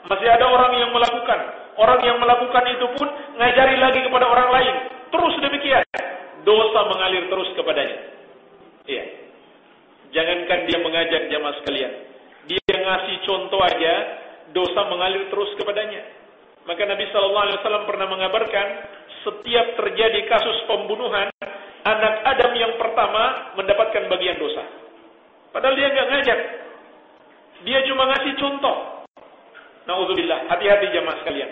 Masih ada orang yang melakukan. Orang yang melakukan itu pun ngajari lagi kepada orang lain. Terus demikian. Dosa mengalir terus kepadanya. Iya. Jangankan dia mengajak jamaah sekalian. Dia ngasih contoh aja, dosa mengalir terus kepadanya. Maka Nabi sallallahu alaihi wasallam pernah mengabarkan setiap terjadi kasus pembunuhan, anak Adam yang pertama mendapatkan bagian dosa. Padahal dia enggak ngajak, dia cuma ngasih contoh. Nauzubillah, hati-hati jamaah sekalian.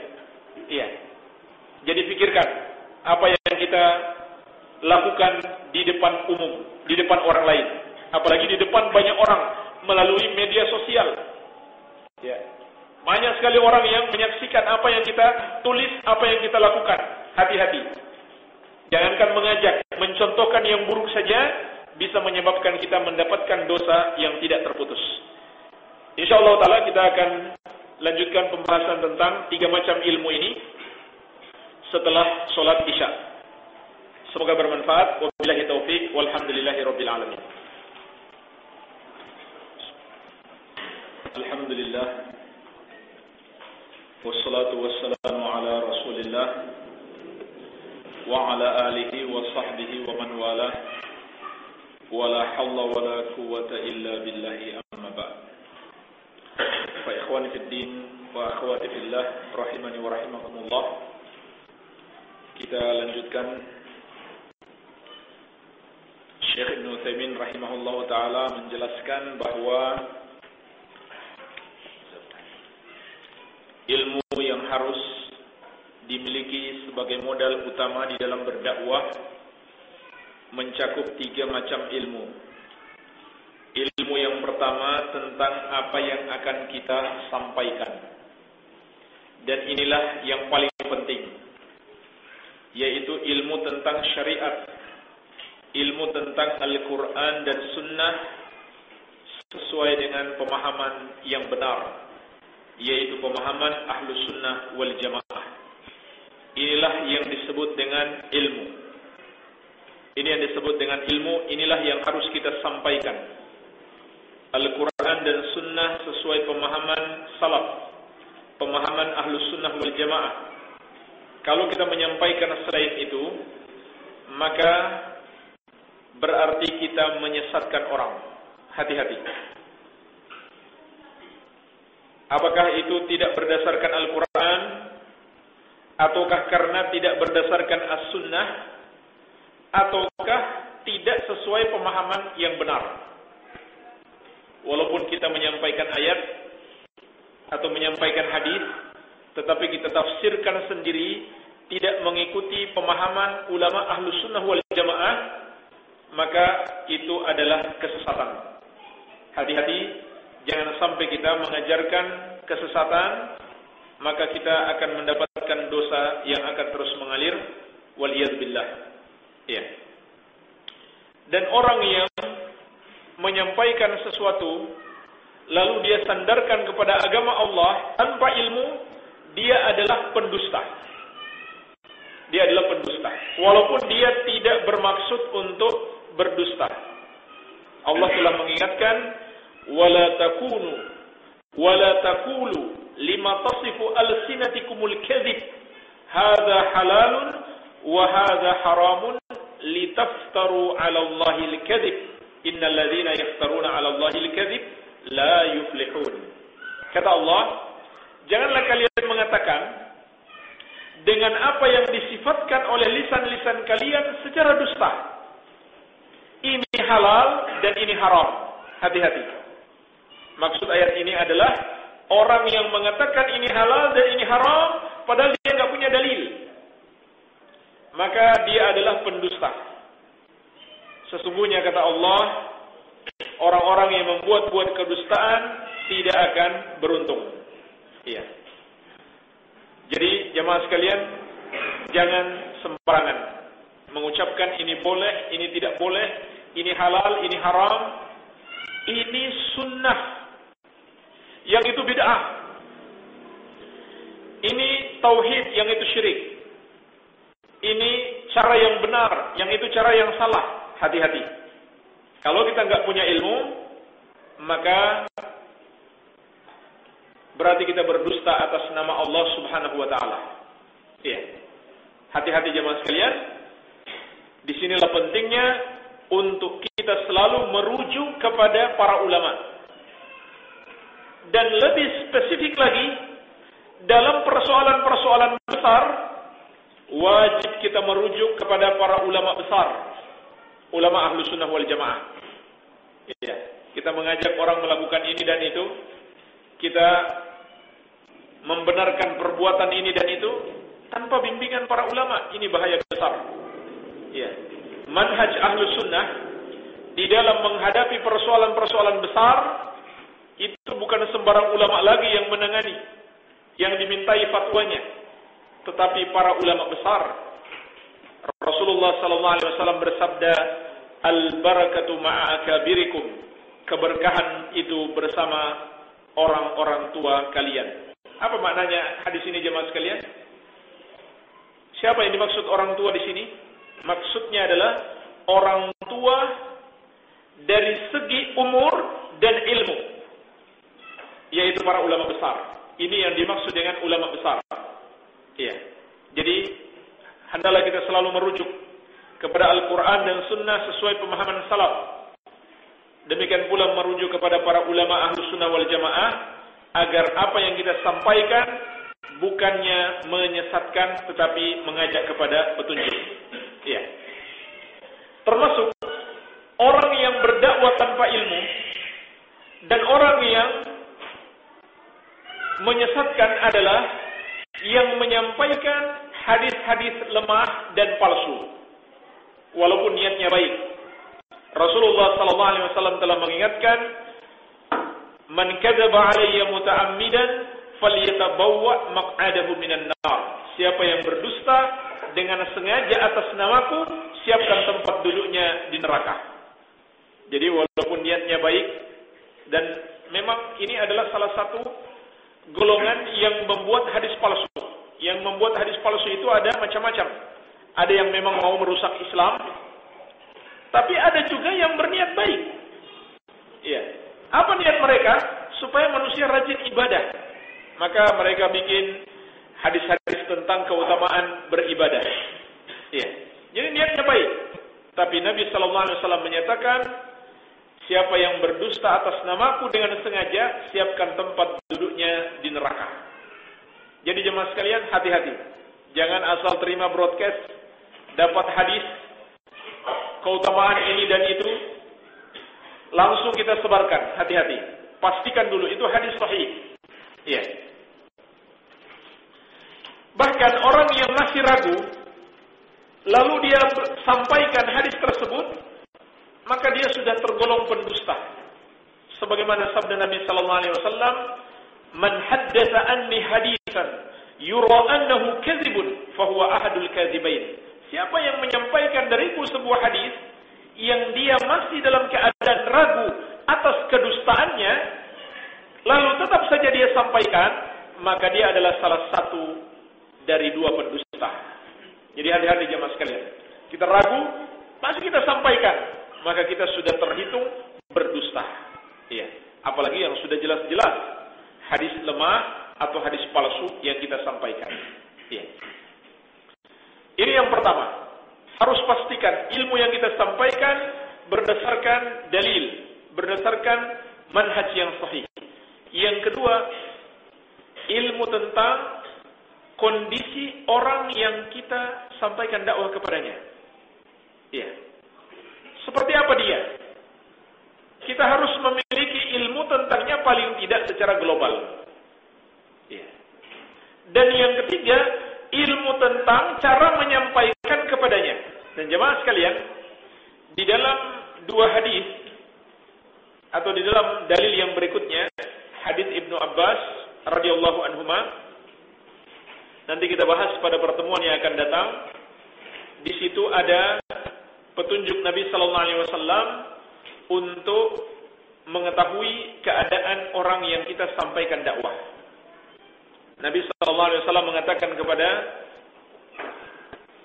Iya. Jadi pikirkan apa yang kita lakukan di depan umum, di depan orang lain, apalagi di depan banyak orang melalui media sosial. Ya. Banyak sekali orang yang menyaksikan apa yang kita tulis, apa yang kita lakukan. Hati-hati. Jangankan mengajak, mencontohkan yang buruk saja bisa menyebabkan kita mendapatkan dosa yang tidak terputus. InsyaAllah ta'ala kita akan lanjutkan pembahasan tentang tiga macam ilmu ini setelah solat isya. Semoga bermanfaat. Wabillahi taufiq. Walhamdulillahi rabbil alamin. Alhamdulillah. Wassalatu wassalamu ala rasulillah. Wa ala alihi wa sahbihi wa man wala. Wa la hawla wa la quwata illa billahi amma ba'd. Fa ikhwani fid din wa akhwati fillah rahimani wa rahimakumullah. Kita lanjutkan Syekh Ibn Uthaymin rahimahullah ta'ala menjelaskan bahawa ilmu yang harus dimiliki sebagai modal utama di dalam berdakwah mencakup tiga macam ilmu. Ilmu yang pertama tentang apa yang akan kita sampaikan. Dan inilah yang paling penting. Yaitu ilmu tentang syariat ilmu tentang Al-Quran dan Sunnah sesuai dengan pemahaman yang benar yaitu pemahaman Ahlu Sunnah wal Jamaah inilah yang disebut dengan ilmu ini yang disebut dengan ilmu inilah yang harus kita sampaikan Al-Quran dan Sunnah sesuai pemahaman Salaf pemahaman Ahlu Sunnah wal Jamaah kalau kita menyampaikan selain itu maka berarti kita menyesatkan orang. Hati-hati. Apakah itu tidak berdasarkan Al-Quran? Ataukah karena tidak berdasarkan As-Sunnah? Ataukah tidak sesuai pemahaman yang benar? Walaupun kita menyampaikan ayat Atau menyampaikan hadis, Tetapi kita tafsirkan sendiri Tidak mengikuti pemahaman ulama Ahlu Sunnah wal Jamaah maka itu adalah kesesatan. Hati-hati, jangan sampai kita mengajarkan kesesatan, maka kita akan mendapatkan dosa yang akan terus mengalir. Waliyadzubillah. Ya. Dan orang yang menyampaikan sesuatu, lalu dia sandarkan kepada agama Allah tanpa ilmu, dia adalah pendusta. Dia adalah pendusta. Walaupun dia tidak bermaksud untuk berdusta. Allah telah mengingatkan takunu wala taqulu lima tasifu alsinatikumul kadhib hadha halalun wa hadha haramun litaftaru ala Allahi al-kadhib innal ladzina yaftaruna ala Allahi al-kadhib la yuflihun kata Allah janganlah kalian mengatakan dengan apa yang disifatkan oleh lisan-lisan kalian secara dusta ini halal dan ini haram. Hati-hati. Maksud ayat ini adalah orang yang mengatakan ini halal dan ini haram padahal dia tidak punya dalil. Maka dia adalah pendusta. Sesungguhnya kata Allah, orang-orang yang membuat-buat kedustaan tidak akan beruntung. Iya. Jadi jemaah sekalian, jangan sembarangan mengucapkan ini boleh, ini tidak boleh, ini halal, ini haram, ini sunnah. Yang itu bid'ah. Ini tauhid, yang itu syirik. Ini cara yang benar, yang itu cara yang salah. Hati-hati. Kalau kita enggak punya ilmu, maka berarti kita berdusta atas nama Allah Subhanahu wa taala. Iya. Hati-hati jemaah sekalian. Di sinilah pentingnya untuk kita selalu merujuk kepada para ulama. Dan lebih spesifik lagi, dalam persoalan-persoalan besar, wajib kita merujuk kepada para ulama besar. Ulama ahlu sunnah wal jamaah. Ya, kita mengajak orang melakukan ini dan itu. Kita membenarkan perbuatan ini dan itu tanpa bimbingan para ulama. Ini bahaya besar. Ya, manhaj ahlu sunnah di dalam menghadapi persoalan-persoalan besar itu bukan sembarang ulama lagi yang menangani yang dimintai fatwanya. Tetapi para ulama besar. Rasulullah sallallahu alaihi wasallam bersabda al barakatu ma'a akabirikum. Keberkahan itu bersama orang-orang tua kalian. Apa maknanya hadis ini jemaah sekalian? Siapa yang dimaksud orang tua di sini? Maksudnya adalah orang tua dari segi umur dan ilmu yaitu para ulama besar. Ini yang dimaksud dengan ulama besar. Iya. Jadi hendaklah kita selalu merujuk kepada Al-Quran dan Sunnah sesuai pemahaman salaf. Demikian pula merujuk kepada para ulama ahlu sunnah wal jamaah agar apa yang kita sampaikan bukannya menyesatkan tetapi mengajak kepada petunjuk. Iya. Termasuk orang yang berdakwah tanpa ilmu dan orang yang menyesatkan adalah yang menyampaikan hadis-hadis lemah dan palsu walaupun niatnya baik. Rasulullah sallallahu alaihi wasallam telah mengingatkan man kadzaba alayya muta'ammidan falyatabawwa maq'adahu minan nar. Siapa yang berdusta dengan sengaja atas namaku, siapkan tempat duduknya di neraka. Jadi walaupun niatnya baik dan memang ini adalah salah satu golongan yang membuat hadis palsu. Yang membuat hadis palsu itu ada macam-macam. Ada yang memang mau merusak Islam, tapi ada juga yang berniat baik. Iya. Apa niat mereka? Supaya manusia rajin ibadah. Maka mereka bikin hadis-hadis tentang keutamaan beribadah. Iya. Jadi niatnya baik. Tapi Nabi sallallahu alaihi wasallam menyatakan siapa yang berdusta atas namaku dengan sengaja, siapkan tempat duduknya di neraka. Jadi jemaah sekalian, hati-hati. Jangan asal terima broadcast, dapat hadis keutamaan ini dan itu langsung kita sebarkan. Hati-hati. Pastikan dulu itu hadis sahih. Iya. Bahkan orang yang masih ragu lalu dia sampaikan hadis tersebut, maka dia sudah tergolong pendusta. Sebagaimana sabda Nabi sallallahu alaihi wasallam, "Man haddatsa anni haditsan yura annahu kadzibun, fa huwa ahadul kadzibain." Siapa yang menyampaikan dariku sebuah hadis yang dia masih dalam keadaan ragu atas kedustaannya, lalu tetap saja dia sampaikan, maka dia adalah salah satu dari dua pendusta. Jadi hati-hati jemaah sekalian. Kita ragu, masih kita sampaikan, maka kita sudah terhitung berdusta. Iya. Apalagi yang sudah jelas-jelas hadis lemah atau hadis palsu yang kita sampaikan. Iya. Ini yang pertama. Harus pastikan ilmu yang kita sampaikan berdasarkan dalil, berdasarkan manhaj yang sahih. Yang kedua, ilmu tentang kondisi orang yang kita sampaikan dakwah kepadanya. Iya. Seperti apa dia? Kita harus memiliki ilmu tentangnya paling tidak secara global. Iya. Dan yang ketiga, ilmu tentang cara menyampaikan kepadanya. Dan jemaah sekalian, di dalam dua hadis atau di dalam dalil yang berikutnya, hadis Ibnu Abbas radhiyallahu anhuma nanti kita bahas pada pertemuan yang akan datang. Di situ ada petunjuk Nabi sallallahu alaihi wasallam untuk mengetahui keadaan orang yang kita sampaikan dakwah. Nabi sallallahu alaihi wasallam mengatakan kepada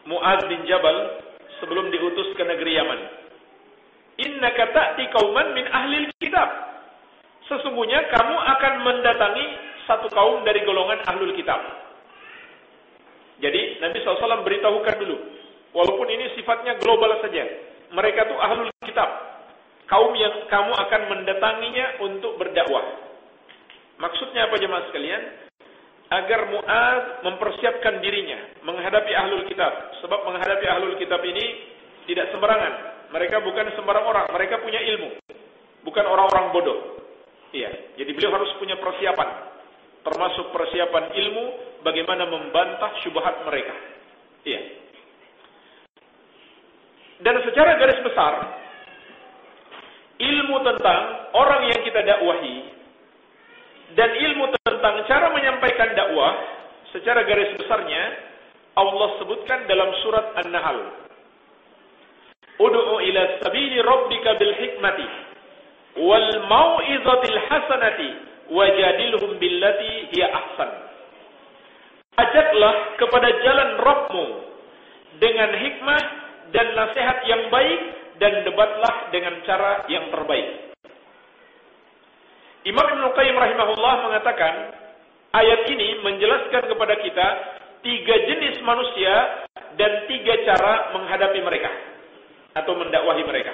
Muaz bin Jabal sebelum diutus ke negeri Yaman. Innaka ta'ti qauman min ahli kitab. Sesungguhnya kamu akan mendatangi satu kaum dari golongan ahlul kitab. Jadi Nabi SAW beritahukan dulu. Walaupun ini sifatnya global saja. Mereka itu ahlul kitab. Kaum yang kamu akan mendatanginya untuk berdakwah. Maksudnya apa jemaah sekalian? agar Muaz mempersiapkan dirinya menghadapi ahlul kitab. Sebab menghadapi ahlul kitab ini tidak sembarangan. Mereka bukan sembarang orang, mereka punya ilmu. Bukan orang-orang bodoh. Iya, jadi beliau harus punya persiapan. Termasuk persiapan ilmu bagaimana membantah syubhat mereka. Iya. Dan secara garis besar, ilmu tentang orang yang kita dakwahi dan ilmu tentang cara menyampaikan dakwah secara garis besarnya Allah sebutkan dalam surat An-Nahl. Ud'u ila sabili rabbika bil hikmati wal mau'izatil hasanati wajadilhum billati hiya ahsan. Ajaklah kepada jalan Rabbmu dengan hikmah dan nasihat yang baik dan debatlah dengan cara yang terbaik. Imam Ibn Qayyim rahimahullah mengatakan ayat ini menjelaskan kepada kita tiga jenis manusia dan tiga cara menghadapi mereka atau mendakwahi mereka.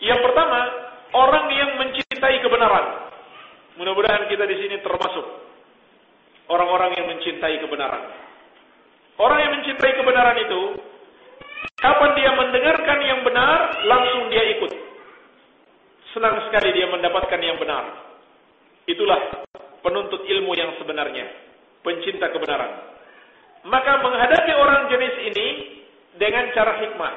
Yang pertama, orang yang mencintai kebenaran. Mudah-mudahan kita di sini termasuk orang-orang yang mencintai kebenaran. Orang yang mencintai kebenaran itu Kapan dia mendengarkan yang benar, langsung dia ikut. Senang sekali dia mendapatkan yang benar. Itulah penuntut ilmu yang sebenarnya, pencinta kebenaran. Maka menghadapi orang jenis ini dengan cara hikmah.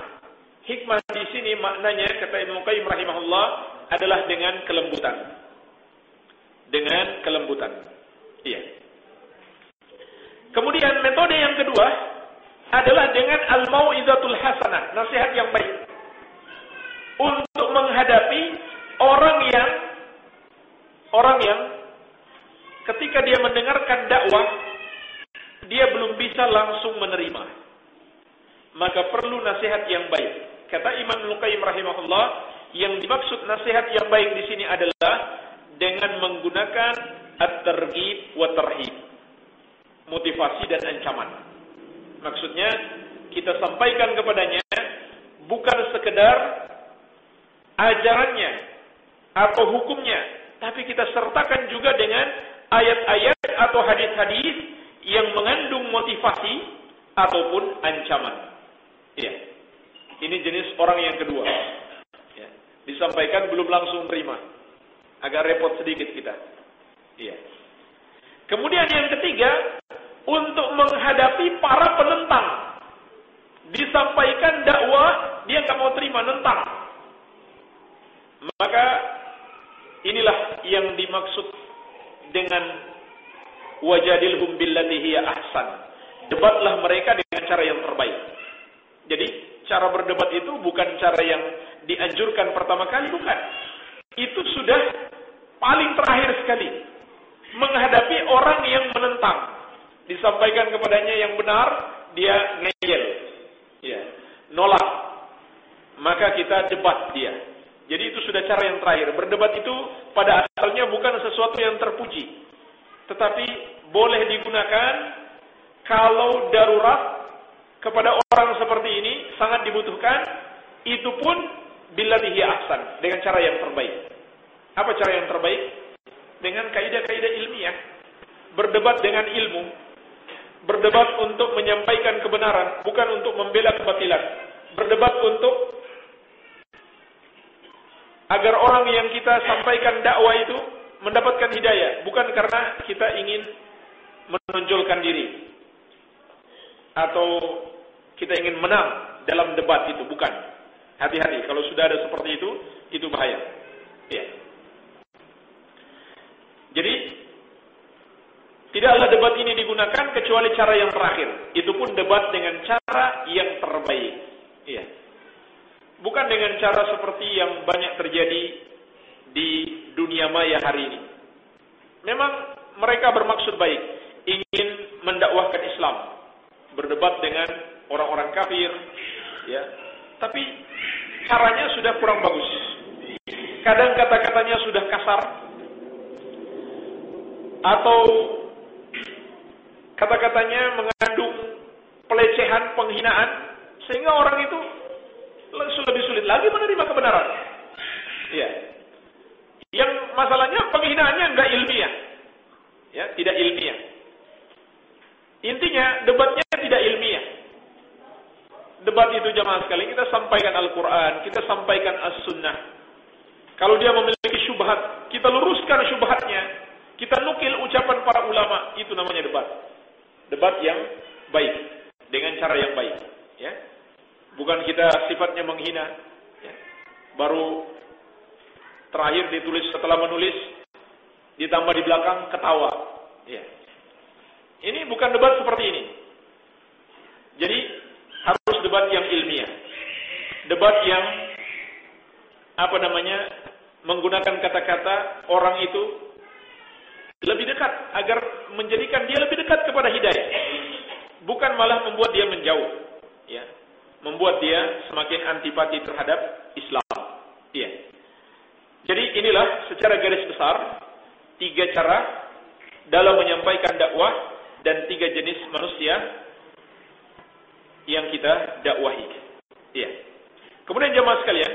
Hikmah di sini maknanya kata Ibnu Qayyim rahimahullah adalah dengan kelembutan. Dengan kelembutan. Iya. Kemudian metode yang kedua adalah dengan al-mau'izatul hasanah, nasihat yang baik. Untuk menghadapi orang yang orang yang ketika dia mendengarkan dakwah dia belum bisa langsung menerima. Maka perlu nasihat yang baik. Kata Imam Luqayyim rahimahullah, yang dimaksud nasihat yang baik di sini adalah dengan menggunakan at-targhib wa tarhib. Motivasi dan ancaman. Maksudnya kita sampaikan kepadanya bukan sekedar ajarannya atau hukumnya, tapi kita sertakan juga dengan ayat-ayat atau hadis-hadis yang mengandung motivasi ataupun ancaman. Ya. Ini jenis orang yang kedua. Ya. Disampaikan belum langsung terima. Agak repot sedikit kita. Ya. Kemudian yang ketiga, untuk menghadapi para penentang. Disampaikan dakwah, dia nggak mau terima, nentang. Maka inilah yang dimaksud dengan wajadilhum billati hiya ahsan. Debatlah mereka dengan cara yang terbaik. Jadi, cara berdebat itu bukan cara yang dianjurkan pertama kali, bukan. Itu sudah paling terakhir sekali. Menghadapi orang yang menentang. Disampaikan kepadanya yang benar, dia ngeyel. Ya, nolak. Maka kita debat dia. Jadi itu sudah cara yang terakhir. Berdebat itu pada asalnya bukan sesuatu yang terpuji. Tetapi boleh digunakan kalau darurat kepada orang seperti ini sangat dibutuhkan. Itu pun bila dihi ahsan. Dengan cara yang terbaik. Apa cara yang terbaik? Dengan kaidah-kaidah ilmiah. Berdebat dengan ilmu. Berdebat untuk menyampaikan kebenaran. Bukan untuk membela kebatilan. Berdebat untuk agar orang yang kita sampaikan dakwah itu mendapatkan hidayah bukan karena kita ingin menonjolkan diri atau kita ingin menang dalam debat itu bukan hati-hati kalau sudah ada seperti itu itu bahaya ya jadi tidaklah debat ini digunakan kecuali cara yang terakhir. Itu pun debat dengan cara yang terbaik. Iya. Bukan dengan cara seperti yang banyak terjadi di dunia maya hari ini. Memang mereka bermaksud baik, ingin mendakwahkan Islam, berdebat dengan orang-orang kafir, ya. Tapi caranya sudah kurang bagus. Kadang kata-katanya sudah kasar. Atau kata-katanya mengandung pelecehan, penghinaan sehingga orang itu lebih sulit lagi menerima kebenaran. Ya. Yang masalahnya penghinaannya enggak ilmiah. Ya, tidak ilmiah. Intinya debatnya tidak ilmiah. Debat itu jamaah sekali kita sampaikan Al-Qur'an, kita sampaikan As-Sunnah. Kalau dia memiliki syubhat, kita luruskan syubhatnya. Kita nukil ucapan para ulama, itu namanya debat. Debat yang baik dengan cara yang baik, ya. Bukan kita sifatnya menghina. Ya. Baru terakhir ditulis setelah menulis, ditambah di belakang ketawa. Ya. Ini bukan debat seperti ini. Jadi harus debat yang ilmiah. Debat yang apa namanya menggunakan kata-kata orang itu lebih dekat agar menjadikan dia lebih dekat kepada hidayah. Bukan malah membuat dia menjauh. Ya membuat dia semakin antipati terhadap Islam. Iya. Jadi inilah secara garis besar tiga cara dalam menyampaikan dakwah dan tiga jenis manusia yang kita dakwahi. Iya. Kemudian jemaah sekalian,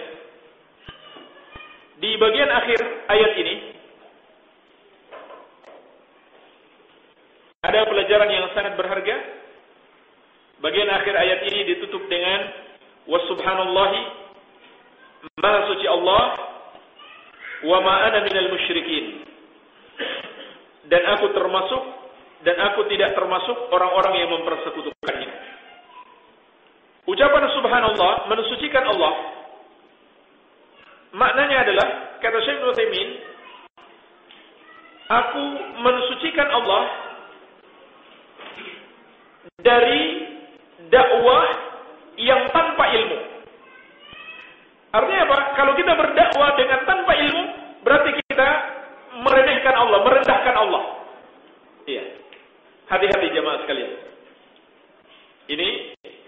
di bagian akhir ayat ini ada pelajaran yang sangat berharga? Bagian akhir ayat ini ditutup dengan wa subhanallahi maha suci Allah wa ma ana minal musyrikin. Dan aku termasuk dan aku tidak termasuk orang-orang yang mempersekutukannya. Ucapan subhanallah mensucikan Allah maknanya adalah kata Syekh Nuthaimin aku mensucikan Allah dari dakwah yang tanpa ilmu. Artinya apa? Kalau kita berdakwah dengan tanpa ilmu, berarti kita meremehkan Allah, merendahkan Allah. Iya. Hati-hati jemaah sekalian. Ini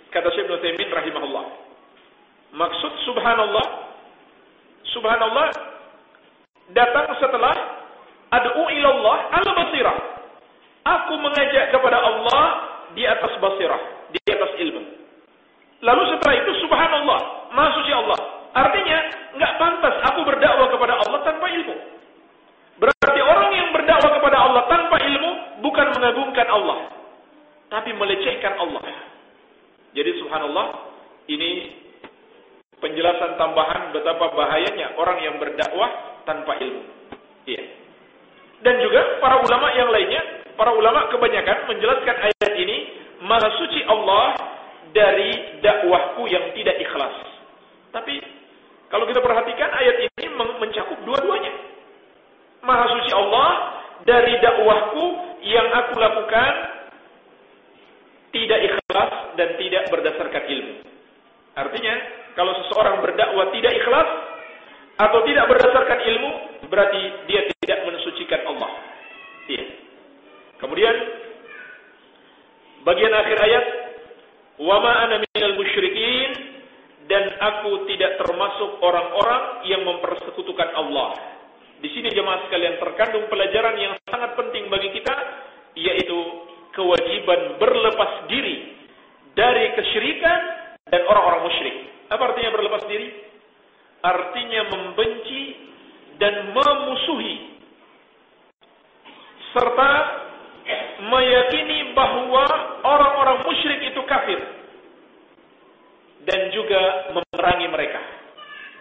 kata Syekh Ibnu Taimin rahimahullah. Maksud subhanallah subhanallah datang setelah ad'u ilallah ala basirah. Aku mengajak kepada Allah di atas basirah, di atas ilmu. Lalu setelah itu subhanallah, maha suci Allah. Artinya, enggak pantas aku berdakwah kepada Allah tanpa ilmu. Berarti orang yang berdakwah kepada Allah tanpa ilmu bukan mengagungkan Allah, tapi melecehkan Allah. Jadi subhanallah, ini penjelasan tambahan betapa bahayanya orang yang berdakwah tanpa ilmu. Iya. Dan juga para ulama yang lainnya, para ulama kebanyakan menjelaskan ayat Maha suci Allah dari dakwahku yang tidak ikhlas. Tapi kalau kita perhatikan ayat ini mencakup dua-duanya. Maha suci Allah dari dakwahku yang aku lakukan tidak ikhlas dan tidak berdasarkan ilmu. Artinya, kalau seseorang berdakwah tidak ikhlas atau tidak berdasarkan ilmu, berarti dia tidak mensucikan Allah. Iya. Kemudian Bagian akhir ayat, "Wa ma ana minal musyrikin" dan aku tidak termasuk orang-orang yang mempersekutukan Allah. Di sini jemaah sekalian terkandung pelajaran yang sangat penting bagi kita yaitu kewajiban berlepas diri dari kesyirikan dan orang-orang musyrik. Apa artinya berlepas diri? Artinya membenci dan memusuhi serta meyakini bahawa orang-orang musyrik itu kafir dan juga memerangi mereka.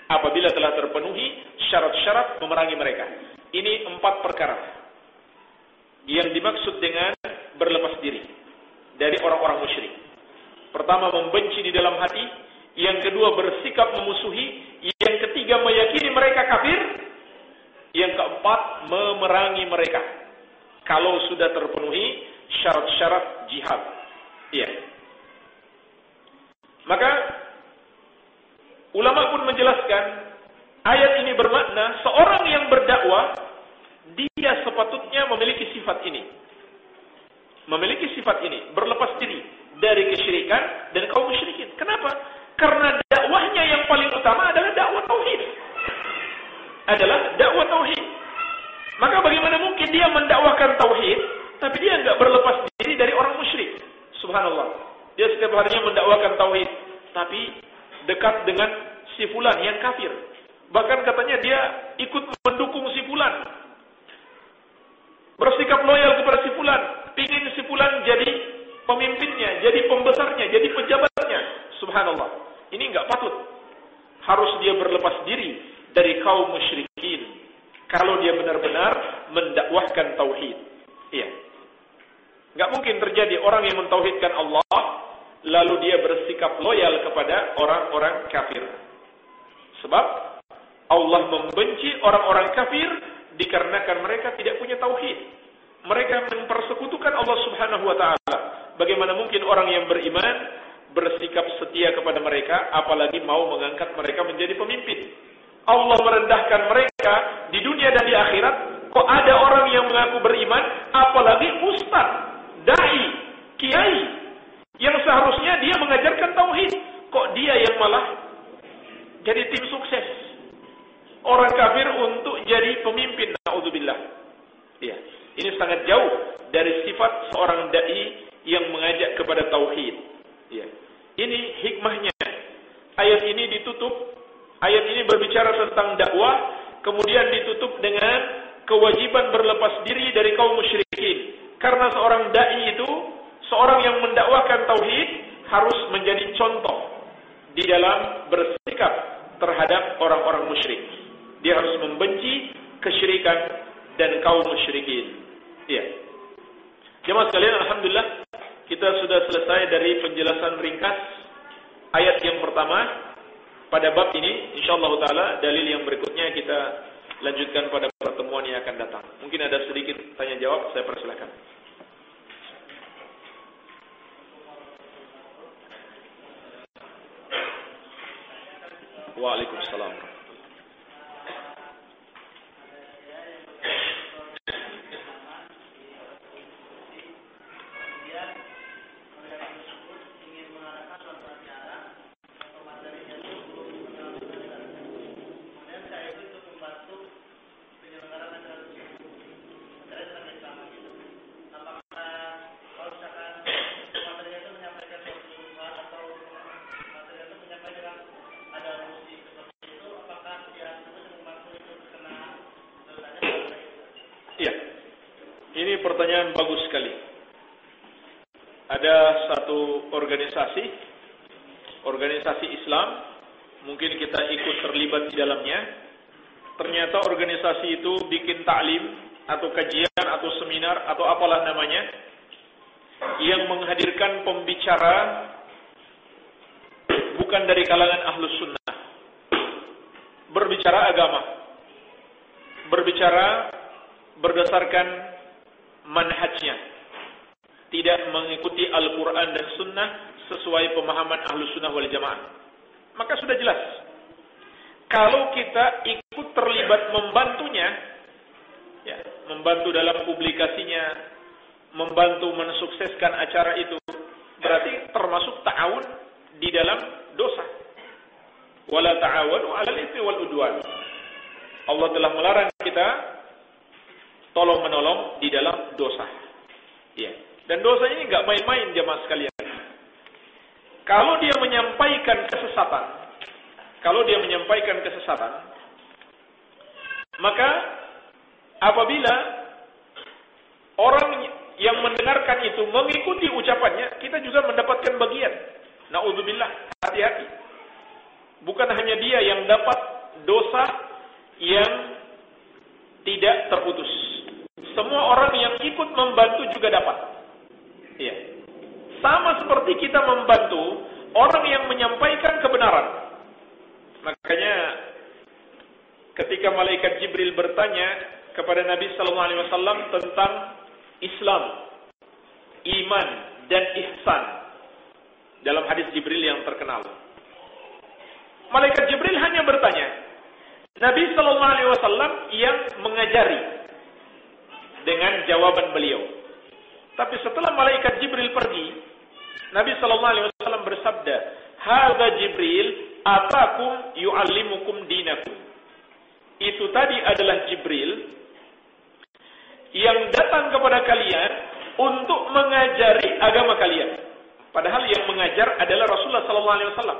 Apabila telah terpenuhi syarat-syarat memerangi mereka. Ini empat perkara yang dimaksud dengan berlepas diri dari orang-orang musyrik. Pertama membenci di dalam hati. Yang kedua bersikap memusuhi. Yang ketiga meyakini mereka kafir. Yang keempat memerangi mereka kalau sudah terpenuhi syarat-syarat jihad. Iya. Maka ulama pun menjelaskan ayat ini bermakna seorang yang berdakwah dia sepatutnya memiliki sifat ini. Memiliki sifat ini, berlepas diri dari kesyirikan dan kaum musyrikin. Kenapa? Karena dakwahnya yang paling utama adalah dakwah tauhid. Adalah dakwah tauhid. Maka bagaimana mungkin dia mendakwahkan tauhid tapi dia enggak berlepas diri dari orang musyrik? Subhanallah. Dia setiap harinya mendakwahkan tauhid tapi dekat dengan si fulan yang kafir. Bahkan katanya dia ikut mendukung si fulan. Bersikap loyal kepada si fulan, pingin si fulan jadi pemimpinnya, jadi pembesarnya, jadi pejabatnya. Subhanallah. Ini enggak patut. Harus dia berlepas diri dari kaum musyrikin kalau dia benar-benar mendakwahkan tauhid. Iya. Enggak mungkin terjadi orang yang mentauhidkan Allah lalu dia bersikap loyal kepada orang-orang kafir. Sebab Allah membenci orang-orang kafir dikarenakan mereka tidak punya tauhid. Mereka mempersekutukan Allah Subhanahu wa taala. Bagaimana mungkin orang yang beriman bersikap setia kepada mereka apalagi mau mengangkat mereka menjadi pemimpin? Allah merendahkan mereka di dunia dan di akhirat. Kok ada orang yang mengaku beriman, apalagi ustaz, dai, kiai, yang seharusnya dia mengajarkan tauhid. Kok dia yang malah jadi tim sukses? Orang kafir untuk jadi pemimpin. Naudzubillah. Ya, ini sangat jauh dari sifat seorang dai yang mengajak kepada tauhid. Ya, ini hikmahnya. Ayat ini ditutup Ayat ini berbicara tentang dakwah, kemudian ditutup dengan kewajiban berlepas diri dari kaum musyrikin. Karena seorang dai itu, seorang yang mendakwakan tauhid harus menjadi contoh di dalam bersikap terhadap orang-orang musyrik. Dia harus membenci kesyirikan dan kaum musyrikin. Iya. Jemaah sekalian, alhamdulillah kita sudah selesai dari penjelasan ringkas ayat yang pertama pada bab ini insyaallah taala dalil yang berikutnya kita lanjutkan pada pertemuan yang akan datang. Mungkin ada sedikit tanya jawab, saya persilakan. Waalaikumsalam. Organisasi, organisasi Islam, mungkin kita ikut terlibat di dalamnya. Ternyata organisasi itu bikin taklim atau kajian atau seminar atau apalah namanya yang menghadirkan pembicara bukan dari kalangan ahlus sunnah berbicara agama berbicara berdasarkan manhajnya tidak mengikuti Al-Quran dan Sunnah sesuai pemahaman Ahlus Sunnah wal Jamaah maka sudah jelas kalau kita ikut terlibat membantunya ya, membantu dalam publikasinya membantu mensukseskan acara itu berarti termasuk ta'awun di dalam dosa wala ta'awun 'alal itsmi wal udwan Allah telah melarang kita tolong menolong di dalam dosa. Ya. Dan dosa ini enggak main-main jemaah sekalian. Kalau dia menyampaikan kesesatan, kalau dia menyampaikan kesesatan, maka apabila orang yang mendengarkan itu mengikuti ucapannya, kita juga mendapatkan bagian. Nauzubillah, hati-hati. Bukan hanya dia yang dapat dosa yang tidak terputus semua orang yang ikut membantu juga dapat. Iya. Sama seperti kita membantu orang yang menyampaikan kebenaran. Makanya ketika malaikat Jibril bertanya kepada Nabi sallallahu alaihi wasallam tentang Islam, iman dan ihsan dalam hadis Jibril yang terkenal. Malaikat Jibril hanya bertanya, Nabi sallallahu alaihi wasallam yang mengajari dengan jawaban beliau. Tapi setelah malaikat Jibril pergi, Nabi sallallahu alaihi wasallam bersabda, "Hadza Jibril atakum yu'allimukum dinakum." Itu tadi adalah Jibril yang datang kepada kalian untuk mengajari agama kalian. Padahal yang mengajar adalah Rasulullah sallallahu alaihi wasallam.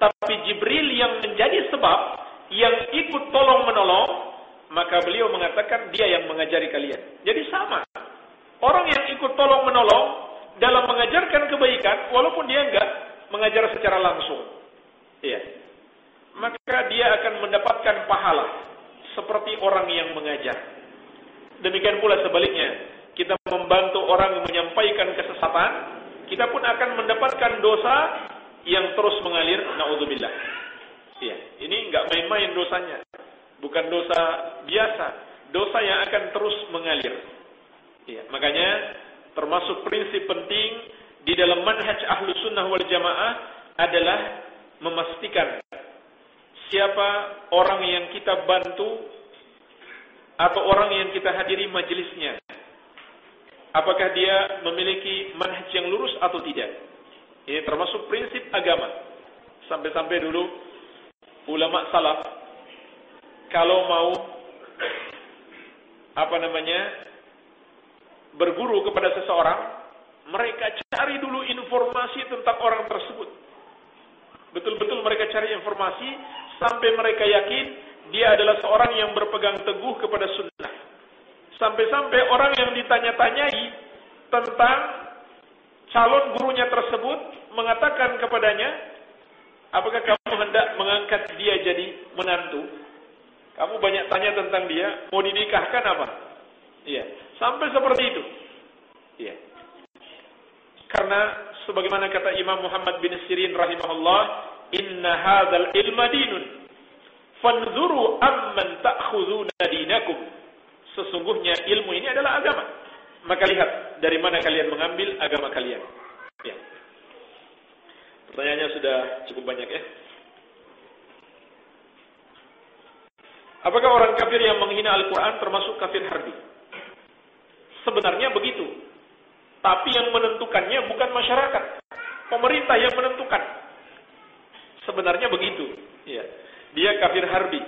Tapi Jibril yang menjadi sebab yang ikut tolong menolong maka beliau mengatakan dia yang mengajari kalian. Jadi sama. Orang yang ikut tolong menolong dalam mengajarkan kebaikan walaupun dia enggak mengajar secara langsung. Iya. Maka dia akan mendapatkan pahala seperti orang yang mengajar. Demikian pula sebaliknya. Kita membantu orang menyampaikan kesesatan, kita pun akan mendapatkan dosa yang terus mengalir naudzubillah. Iya, ini enggak main-main dosanya bukan dosa biasa, dosa yang akan terus mengalir. Ya, makanya termasuk prinsip penting di dalam manhaj ahlu sunnah wal jamaah adalah memastikan siapa orang yang kita bantu atau orang yang kita hadiri majelisnya. Apakah dia memiliki manhaj yang lurus atau tidak? Ini termasuk prinsip agama. Sampai-sampai dulu ulama salaf kalau mau apa namanya berguru kepada seseorang, mereka cari dulu informasi tentang orang tersebut. Betul-betul mereka cari informasi sampai mereka yakin dia adalah seorang yang berpegang teguh kepada sunnah. Sampai-sampai orang yang ditanya-tanyai tentang calon gurunya tersebut mengatakan kepadanya, apa menantu, kamu banyak tanya tentang dia, mau dinikahkan apa? Iya, sampai seperti itu. Iya. Karena sebagaimana kata Imam Muhammad bin Sirin rahimahullah, "Inna hadzal ilma dinun." Fanzuru amman ta'khuduna dinakum. Sesungguhnya ilmu ini adalah agama. Maka lihat dari mana kalian mengambil agama kalian. Ya. Pertanyaannya sudah cukup banyak ya. Apakah orang kafir yang menghina Al-Quran termasuk kafir harbi? Sebenarnya begitu. Tapi yang menentukannya bukan masyarakat. Pemerintah yang menentukan. Sebenarnya begitu. Ya. Dia kafir harbi.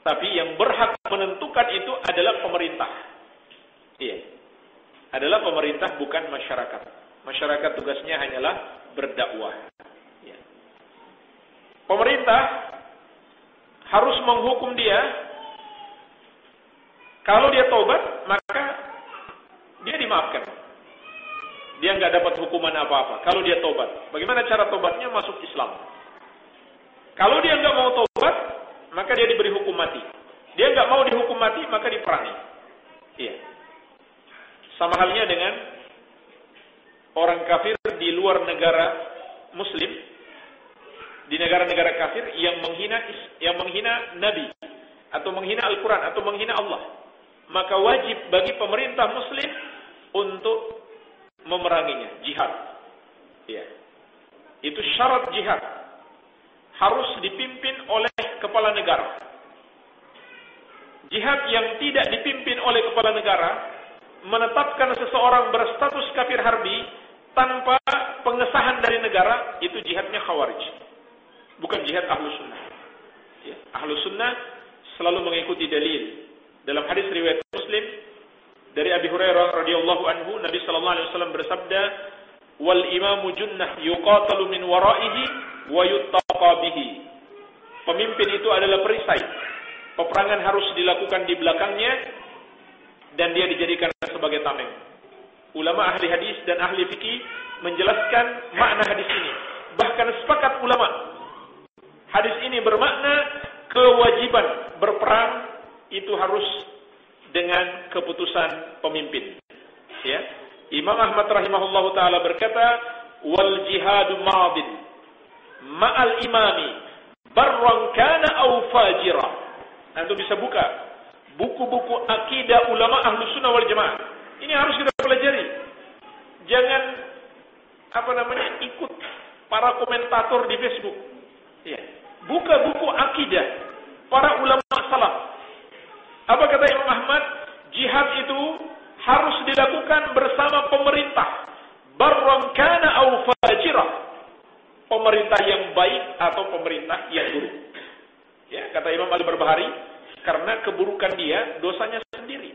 Tapi yang berhak menentukan itu adalah pemerintah. Iya. Adalah pemerintah bukan masyarakat. Masyarakat tugasnya hanyalah berdakwah. Ya. Pemerintah harus menghukum dia. Kalau dia tobat, maka dia dimaafkan. Dia nggak dapat hukuman apa-apa. Kalau dia tobat, bagaimana cara tobatnya masuk Islam? Kalau dia nggak mau tobat, maka dia diberi hukum mati. Dia nggak mau dihukum mati, maka diperangi. Iya. Sama halnya dengan orang kafir di luar negara Muslim di negara-negara kafir yang menghina yang menghina nabi atau menghina Al-Qur'an atau menghina Allah. Maka wajib bagi pemerintah muslim untuk memeranginya, jihad. Ya. Itu syarat jihad. Harus dipimpin oleh kepala negara. Jihad yang tidak dipimpin oleh kepala negara menetapkan seseorang berstatus kafir harbi tanpa pengesahan dari negara itu jihadnya khawarij bukan jihad ahlu sunnah. Ya, ahlu sunnah selalu mengikuti dalil. Dalam hadis riwayat Muslim dari Abi Hurairah radhiyallahu anhu, Nabi sallallahu alaihi wasallam bersabda, "Wal imamu junnah yuqatalu min waraihi wa yuttaqa bihi." Pemimpin itu adalah perisai. Peperangan harus dilakukan di belakangnya dan dia dijadikan sebagai tameng. Ulama ahli hadis dan ahli fikih menjelaskan makna hadis ini. Bahkan sepakat ulama Hadis ini bermakna kewajiban berperang itu harus dengan keputusan pemimpin. Ya. Imam Ahmad rahimahullah taala berkata, "Wal jihadu madin ma'al imami barran kana aw fajira." Anda bisa buka buku-buku akidah ulama ahlu sunnah wal jamaah. Ini harus kita pelajari. Jangan apa namanya ikut para komentator di Facebook. Ya buka buku akidah para ulama salaf. Apa kata Imam Ahmad? Jihad itu harus dilakukan bersama pemerintah. Barran kana au fajira. Pemerintah yang baik atau pemerintah yang buruk. Ya, kata Imam Ali Barbahari, karena keburukan dia dosanya sendiri.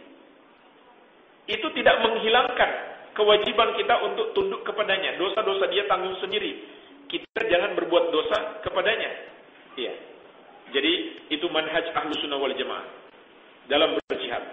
Itu tidak menghilangkan kewajiban kita untuk tunduk kepadanya. Dosa-dosa dia tanggung sendiri. Kita jangan berbuat dosa kepadanya. Iya. Jadi itu manhaj ahlu sunnah wal jamaah dalam berjihad.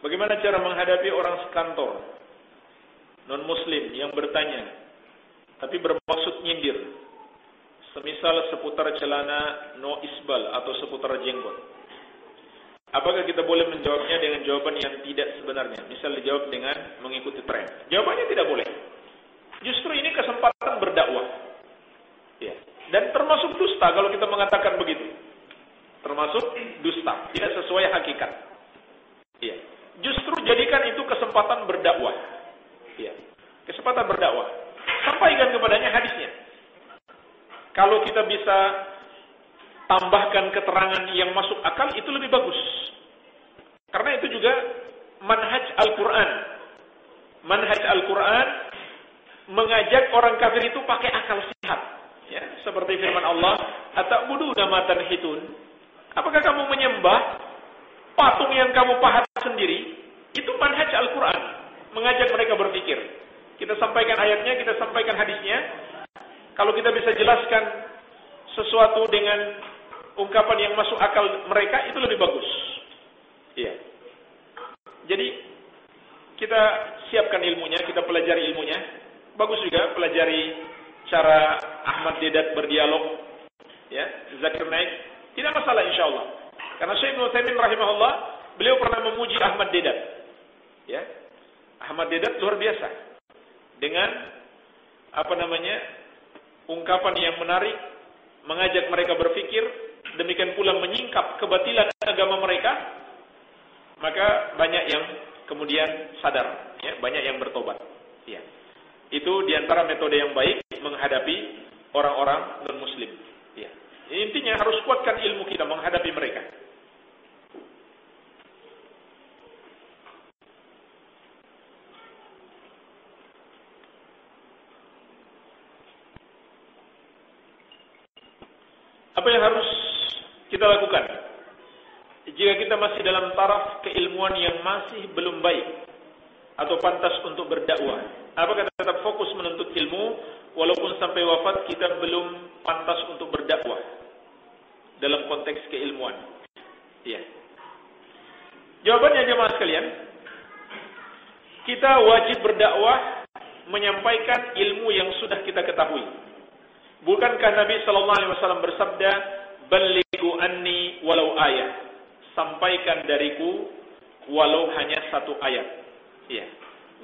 Bagaimana cara menghadapi orang sekantor non muslim yang bertanya tapi bermaksud nyindir semisal seputar celana no isbal atau seputar jenggot. Apakah kita boleh menjawabnya dengan jawaban yang tidak sebenarnya? Misal dijawab dengan mengikuti tren jawabannya tidak boleh. Justru ini kesempatan berdakwah. Ya. Dan termasuk dusta kalau kita mengatakan begitu. Termasuk dusta. Tidak sesuai hakikat. Ya. Justru jadikan itu kesempatan berdakwah. Ya. Kesempatan berdakwah. Sampaikan kepadanya hadisnya. Kalau kita bisa tambahkan keterangan yang masuk akal itu lebih bagus. Karena itu juga manhaj Al-Qur'an. Manhaj Al-Qur'an mengajak orang kafir itu pakai akal sehat. Ya, seperti firman Allah, "Ata'budu nama tanhitun?" Apakah kamu menyembah patung yang kamu pahat sendiri itu manhaj Al-Quran mengajak mereka berpikir. Kita sampaikan ayatnya, kita sampaikan hadisnya. Kalau kita bisa jelaskan sesuatu dengan ungkapan yang masuk akal mereka itu lebih bagus. Iya. Jadi kita siapkan ilmunya, kita pelajari ilmunya. Bagus juga pelajari cara Ahmad Dedat berdialog. Ya, Zakir Naik tidak masalah insyaallah. Karena Syekh Taimin rahimahullah, beliau pernah memuji Ahmad Dedat. Ya. Ahmad Dedat luar biasa. Dengan apa namanya? ungkapan yang menarik, mengajak mereka berfikir, demikian pula menyingkap kebatilan agama mereka, maka banyak yang kemudian sadar, ya, banyak yang bertobat. Ya. Itu diantara metode yang baik menghadapi orang-orang non-muslim. Ya. Intinya harus kuatkan ilmu kita menghadapi mereka. Apa yang harus kita lakukan? Jika kita masih dalam taraf keilmuan yang masih belum baik atau pantas untuk berdakwah, apakah kita tetap fokus menuntut ilmu walaupun sampai wafat kita belum pantas untuk berdakwah dalam konteks keilmuan? Ya. Jawabannya jemaah sekalian, kita wajib berdakwah menyampaikan ilmu yang sudah kita ketahui. Bukankah Nabi sallallahu alaihi wasallam bersabda, "Ballighu anni walau ayat." Sampaikan dariku walau hanya satu ayat. Iya.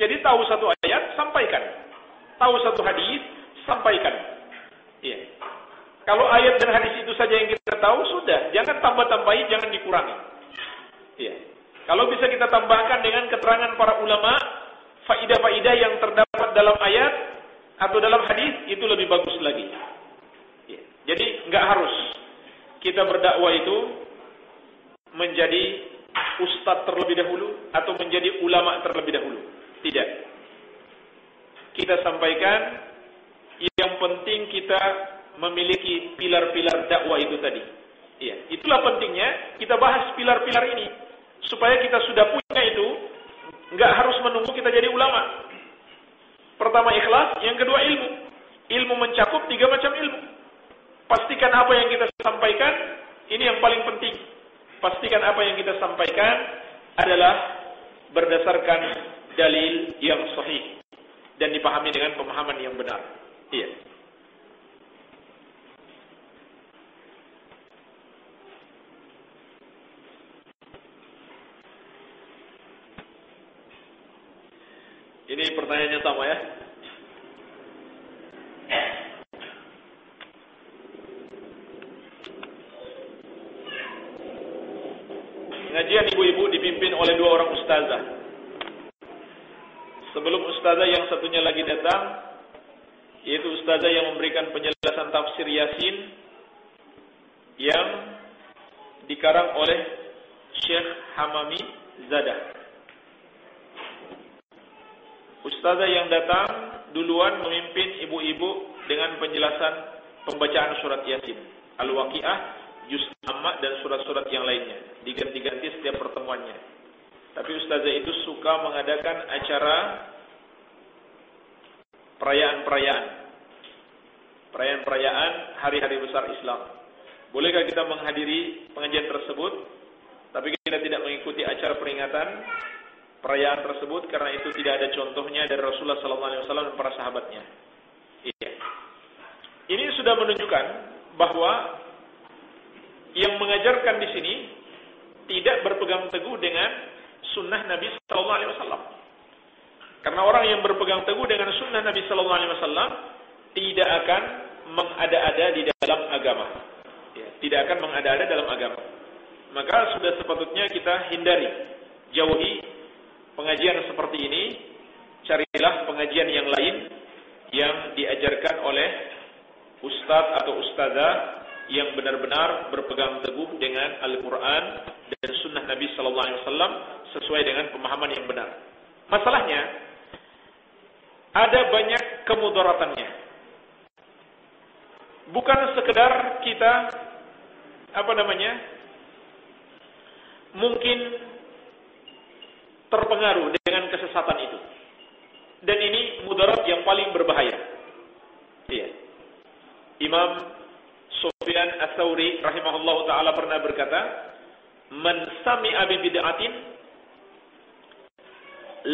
Jadi tahu satu ayat, sampaikan. Tahu satu hadis, sampaikan. Iya. Kalau ayat dan hadis itu saja yang kita tahu sudah, jangan tambah-tambahi, jangan dikurangi. Iya. Kalau bisa kita tambahkan dengan keterangan para ulama, faidah-faidah yang terdapat dalam ayat, atau dalam hadis itu lebih bagus lagi. Ya. Jadi nggak harus kita berdakwah itu menjadi ustadz terlebih dahulu atau menjadi ulama terlebih dahulu. Tidak. Kita sampaikan yang penting kita memiliki pilar-pilar dakwah itu tadi. Ya, itulah pentingnya kita bahas pilar-pilar ini supaya kita sudah punya itu nggak harus menunggu kita jadi ulama. Pertama ikhlas, yang kedua ilmu. Ilmu mencakup tiga macam ilmu. Pastikan apa yang kita sampaikan, ini yang paling penting. Pastikan apa yang kita sampaikan adalah berdasarkan dalil yang sahih dan dipahami dengan pemahaman yang benar. Iya. Ini pertanyaannya sama ya. Pengajian ibu-ibu dipimpin oleh dua orang ustazah. Sebelum ustazah yang satunya lagi datang, yaitu ustazah yang memberikan penjelasan tafsir Yasin yang dikarang oleh Syekh Hamami Zadah. Ustazah yang datang duluan memimpin ibu-ibu dengan penjelasan pembacaan surat Yasin, Al-Waqiah, Juz Amma dan surat-surat yang lainnya. Diganti-ganti setiap pertemuannya. Tapi ustazah itu suka mengadakan acara perayaan-perayaan. Perayaan-perayaan hari-hari besar Islam. Bolehkah kita menghadiri pengajian tersebut? Tapi kita tidak mengikuti acara peringatan perayaan tersebut karena itu tidak ada contohnya dari Rasulullah SAW dan para sahabatnya. Iya. Ini sudah menunjukkan bahwa yang mengajarkan di sini tidak berpegang teguh dengan sunnah Nabi SAW. Karena orang yang berpegang teguh dengan sunnah Nabi SAW tidak akan mengada-ada di dalam agama. Ya, tidak akan mengada-ada dalam agama. Maka sudah sepatutnya kita hindari, jauhi pengajian seperti ini, carilah pengajian yang lain yang diajarkan oleh ustadz atau ustazah yang benar-benar berpegang teguh dengan Al-Quran dan Sunnah Nabi Sallallahu Alaihi Wasallam sesuai dengan pemahaman yang benar. Masalahnya ada banyak kemudaratannya. Bukan sekedar kita apa namanya mungkin terpengaruh dengan kesesatan itu. Dan ini mudarat yang paling berbahaya. Iya. Imam Sufyan Ats-Tsauri rahimahullahu taala pernah berkata, "Man sami'a bi bid'atin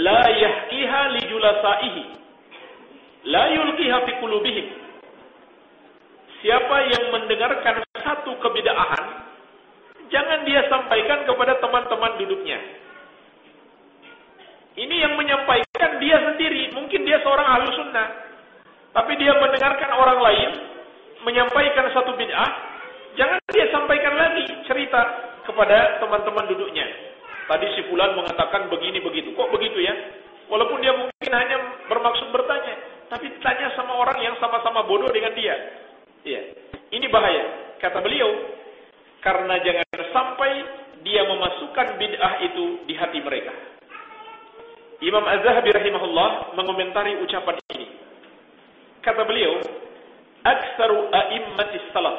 la yahkiha li julasaihi, la yulqiha fi qulubihim." Siapa yang mendengarkan satu kebid'ahan, jangan dia sampaikan kepada teman-teman duduknya. Ini yang menyampaikan dia sendiri, mungkin dia seorang ahli sunnah. Tapi dia mendengarkan orang lain menyampaikan satu bid'ah, jangan dia sampaikan lagi cerita kepada teman-teman duduknya. Tadi si fulan mengatakan begini begitu. Kok begitu ya? Walaupun dia mungkin hanya bermaksud bertanya, tapi tanya sama orang yang sama-sama bodoh dengan dia. Iya. Ini bahaya. Kata beliau, karena jangan sampai dia memasukkan bid'ah itu di hati mereka. Imam Az-Zahabi rahimahullah mengomentari ucapan ini. Kata beliau, "Aktsaru a'immatis salaf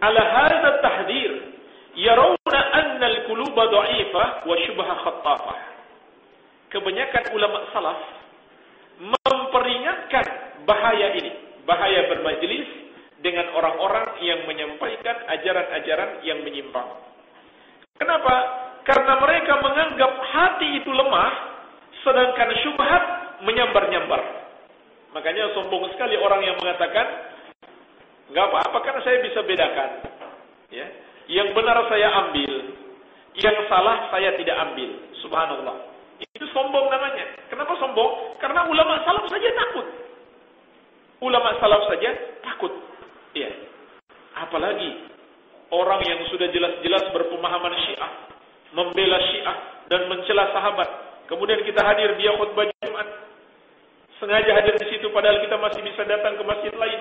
ala hadha tahdhir yarawna anna al-quluba dha'ifah wa shubha khattafah." Kebanyakan ulama salaf memperingatkan bahaya ini, bahaya bermajlis dengan orang-orang yang menyampaikan ajaran-ajaran yang menyimpang. Kenapa? Karena mereka menganggap hati itu lemah sedangkan syubhat menyambar-nyambar. Makanya sombong sekali orang yang mengatakan, enggak apa-apa kan saya bisa bedakan. Ya. Yang benar saya ambil, yang salah saya tidak ambil. Subhanallah. Itu sombong namanya. Kenapa sombong? Karena ulama salaf saja takut. Ulama salaf saja takut. Ya. Apalagi orang yang sudah jelas-jelas berpemahaman Syiah, membela Syiah dan mencela sahabat, Kemudian kita hadir dia khutbah Jumat. Sengaja hadir di situ padahal kita masih bisa datang ke masjid lain.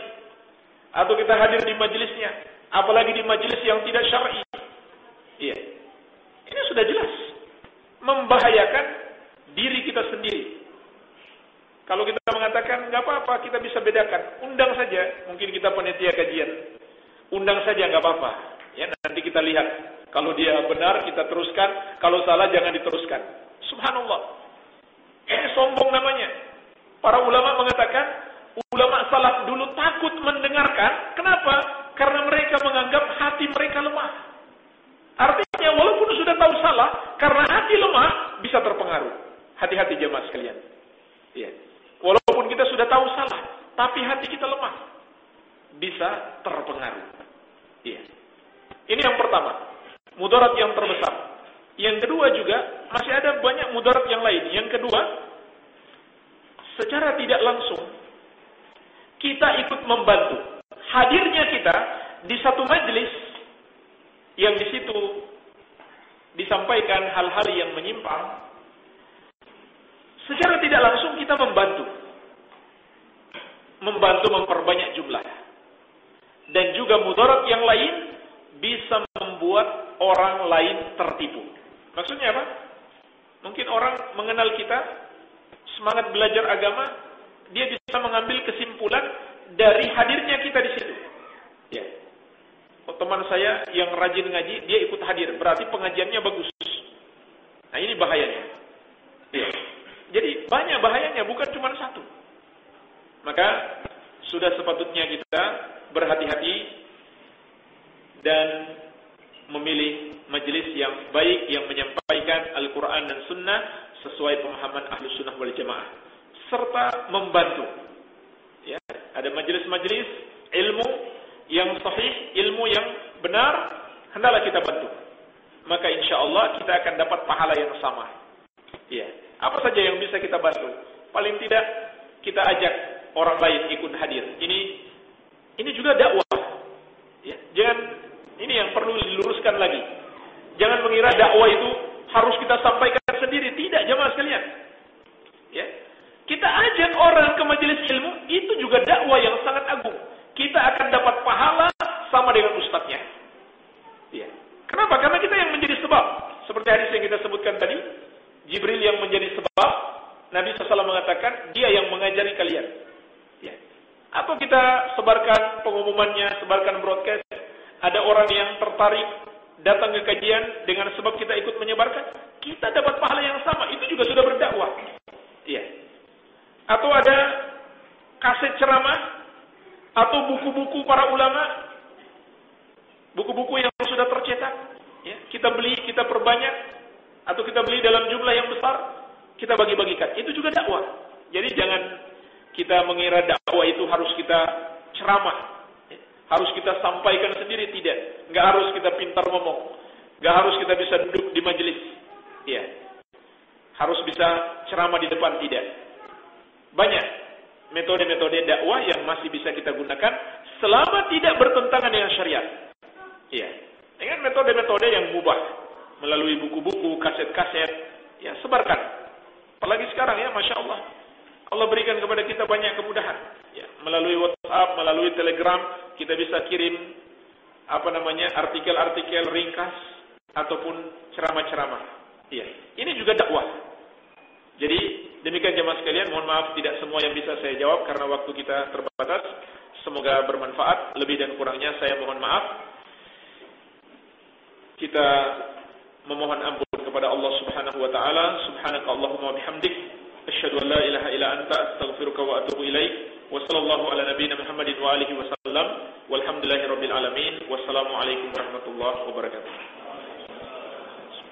Atau kita hadir di majelisnya. Apalagi di majelis yang tidak syar'i. Iya. Ini sudah jelas. Membahayakan diri kita sendiri. Kalau kita mengatakan nggak apa-apa, kita bisa bedakan. Undang saja, mungkin kita panitia kajian. Undang saja nggak apa-apa. Ya, nanti kita lihat. Kalau dia benar kita teruskan, kalau salah jangan diteruskan. Subhanallah. Ini sombong namanya. Para ulama mengatakan, ulama salaf dulu takut mendengarkan. Kenapa? Karena mereka menganggap hati mereka lemah. Artinya walaupun sudah tahu salah, karena hati lemah bisa terpengaruh. Hati-hati jemaah sekalian. Ya. Walaupun kita sudah tahu salah, tapi hati kita lemah. Bisa terpengaruh. Iya. Ini yang pertama. Mudarat yang terbesar. Yang kedua juga masih ada banyak mudarat yang lain. Yang kedua, secara tidak langsung kita ikut membantu. Hadirnya kita di satu majelis yang di situ disampaikan hal-hal yang menyimpang. Secara tidak langsung kita membantu. Membantu memperbanyak jumlah. Dan juga mudarat yang lain bisa membuat orang lain tertipu. Maksudnya apa? Mungkin orang mengenal kita, semangat belajar agama, dia bisa mengambil kesimpulan dari hadirnya kita di situ. Ya. Oh, teman saya yang rajin ngaji, dia ikut hadir, berarti pengajiannya bagus. Nah ini bahayanya. Ya. Jadi banyak bahayanya, bukan cuma satu. Maka sudah sepatutnya kita berhati-hati dan memilih majelis yang baik yang menyampaikan Al-Quran dan Sunnah sesuai pemahaman Ahlu Sunnah wal Jamaah serta membantu. Ya, ada majelis-majelis ilmu yang sahih, ilmu yang benar, hendaklah kita bantu. Maka insya Allah kita akan dapat pahala yang sama. Ya, apa saja yang bisa kita bantu? Paling tidak kita ajak orang lain ikut hadir. Ini ini juga dakwah. Ya, jangan ini yang perlu diluruskan lagi. Jangan mengira dakwah itu harus kita sampaikan sendiri. Tidak, jemaah sekalian. Ya. Kita ajak orang ke majelis ilmu, itu juga dakwah yang sangat agung. Kita akan dapat pahala sama dengan ustadznya. Ya. Kenapa? Karena kita yang menjadi sebab. Seperti hadis yang kita sebutkan tadi, Jibril yang menjadi sebab, Nabi SAW mengatakan, dia yang mengajari kalian. Ya. Atau kita sebarkan pengumumannya, sebarkan broadcast, ada orang yang tertarik datang ke kajian dengan sebab kita ikut menyebarkan, kita dapat pahala yang sama. Itu juga sudah berdakwah. Iya. Atau ada kaset ceramah atau buku-buku para ulama, buku-buku yang sudah tercetak, ya, kita beli, kita perbanyak, atau kita beli dalam jumlah yang besar, kita bagi-bagikan. Itu juga dakwah. Jadi jangan kita mengira dakwah itu harus kita ceramah, harus kita sampaikan sendiri tidak. Enggak harus kita pintar ngomong. Enggak harus kita bisa duduk di majelis. Ya. Harus bisa ceramah di depan tidak. Banyak metode-metode dakwah yang masih bisa kita gunakan selama tidak bertentangan dengan syariat. Iya. Dengan metode-metode yang mubah melalui buku-buku, kaset-kaset, ya sebarkan. Apalagi sekarang ya, masya Allah. Allah berikan kepada kita banyak kemudahan. Ya, melalui WhatsApp, melalui Telegram, kita bisa kirim apa namanya artikel-artikel ringkas ataupun ceramah-ceramah. Iya, ini juga dakwah. Jadi demikian jemaah sekalian, mohon maaf tidak semua yang bisa saya jawab karena waktu kita terbatas. Semoga bermanfaat. Lebih dan kurangnya saya mohon maaf. Kita memohon ampun kepada Allah Subhanahu wa taala. Subhanakallahumma bihamdik asyhadu an la ilaha illa anta astaghfiruka wa atubu ilaik. Wa sallallahu ala nabiyyina Muhammadin wa alihi wasallam. Walhamdulillahirabbil alamin. Wassalamu alaikum warahmatullahi wabarakatuh.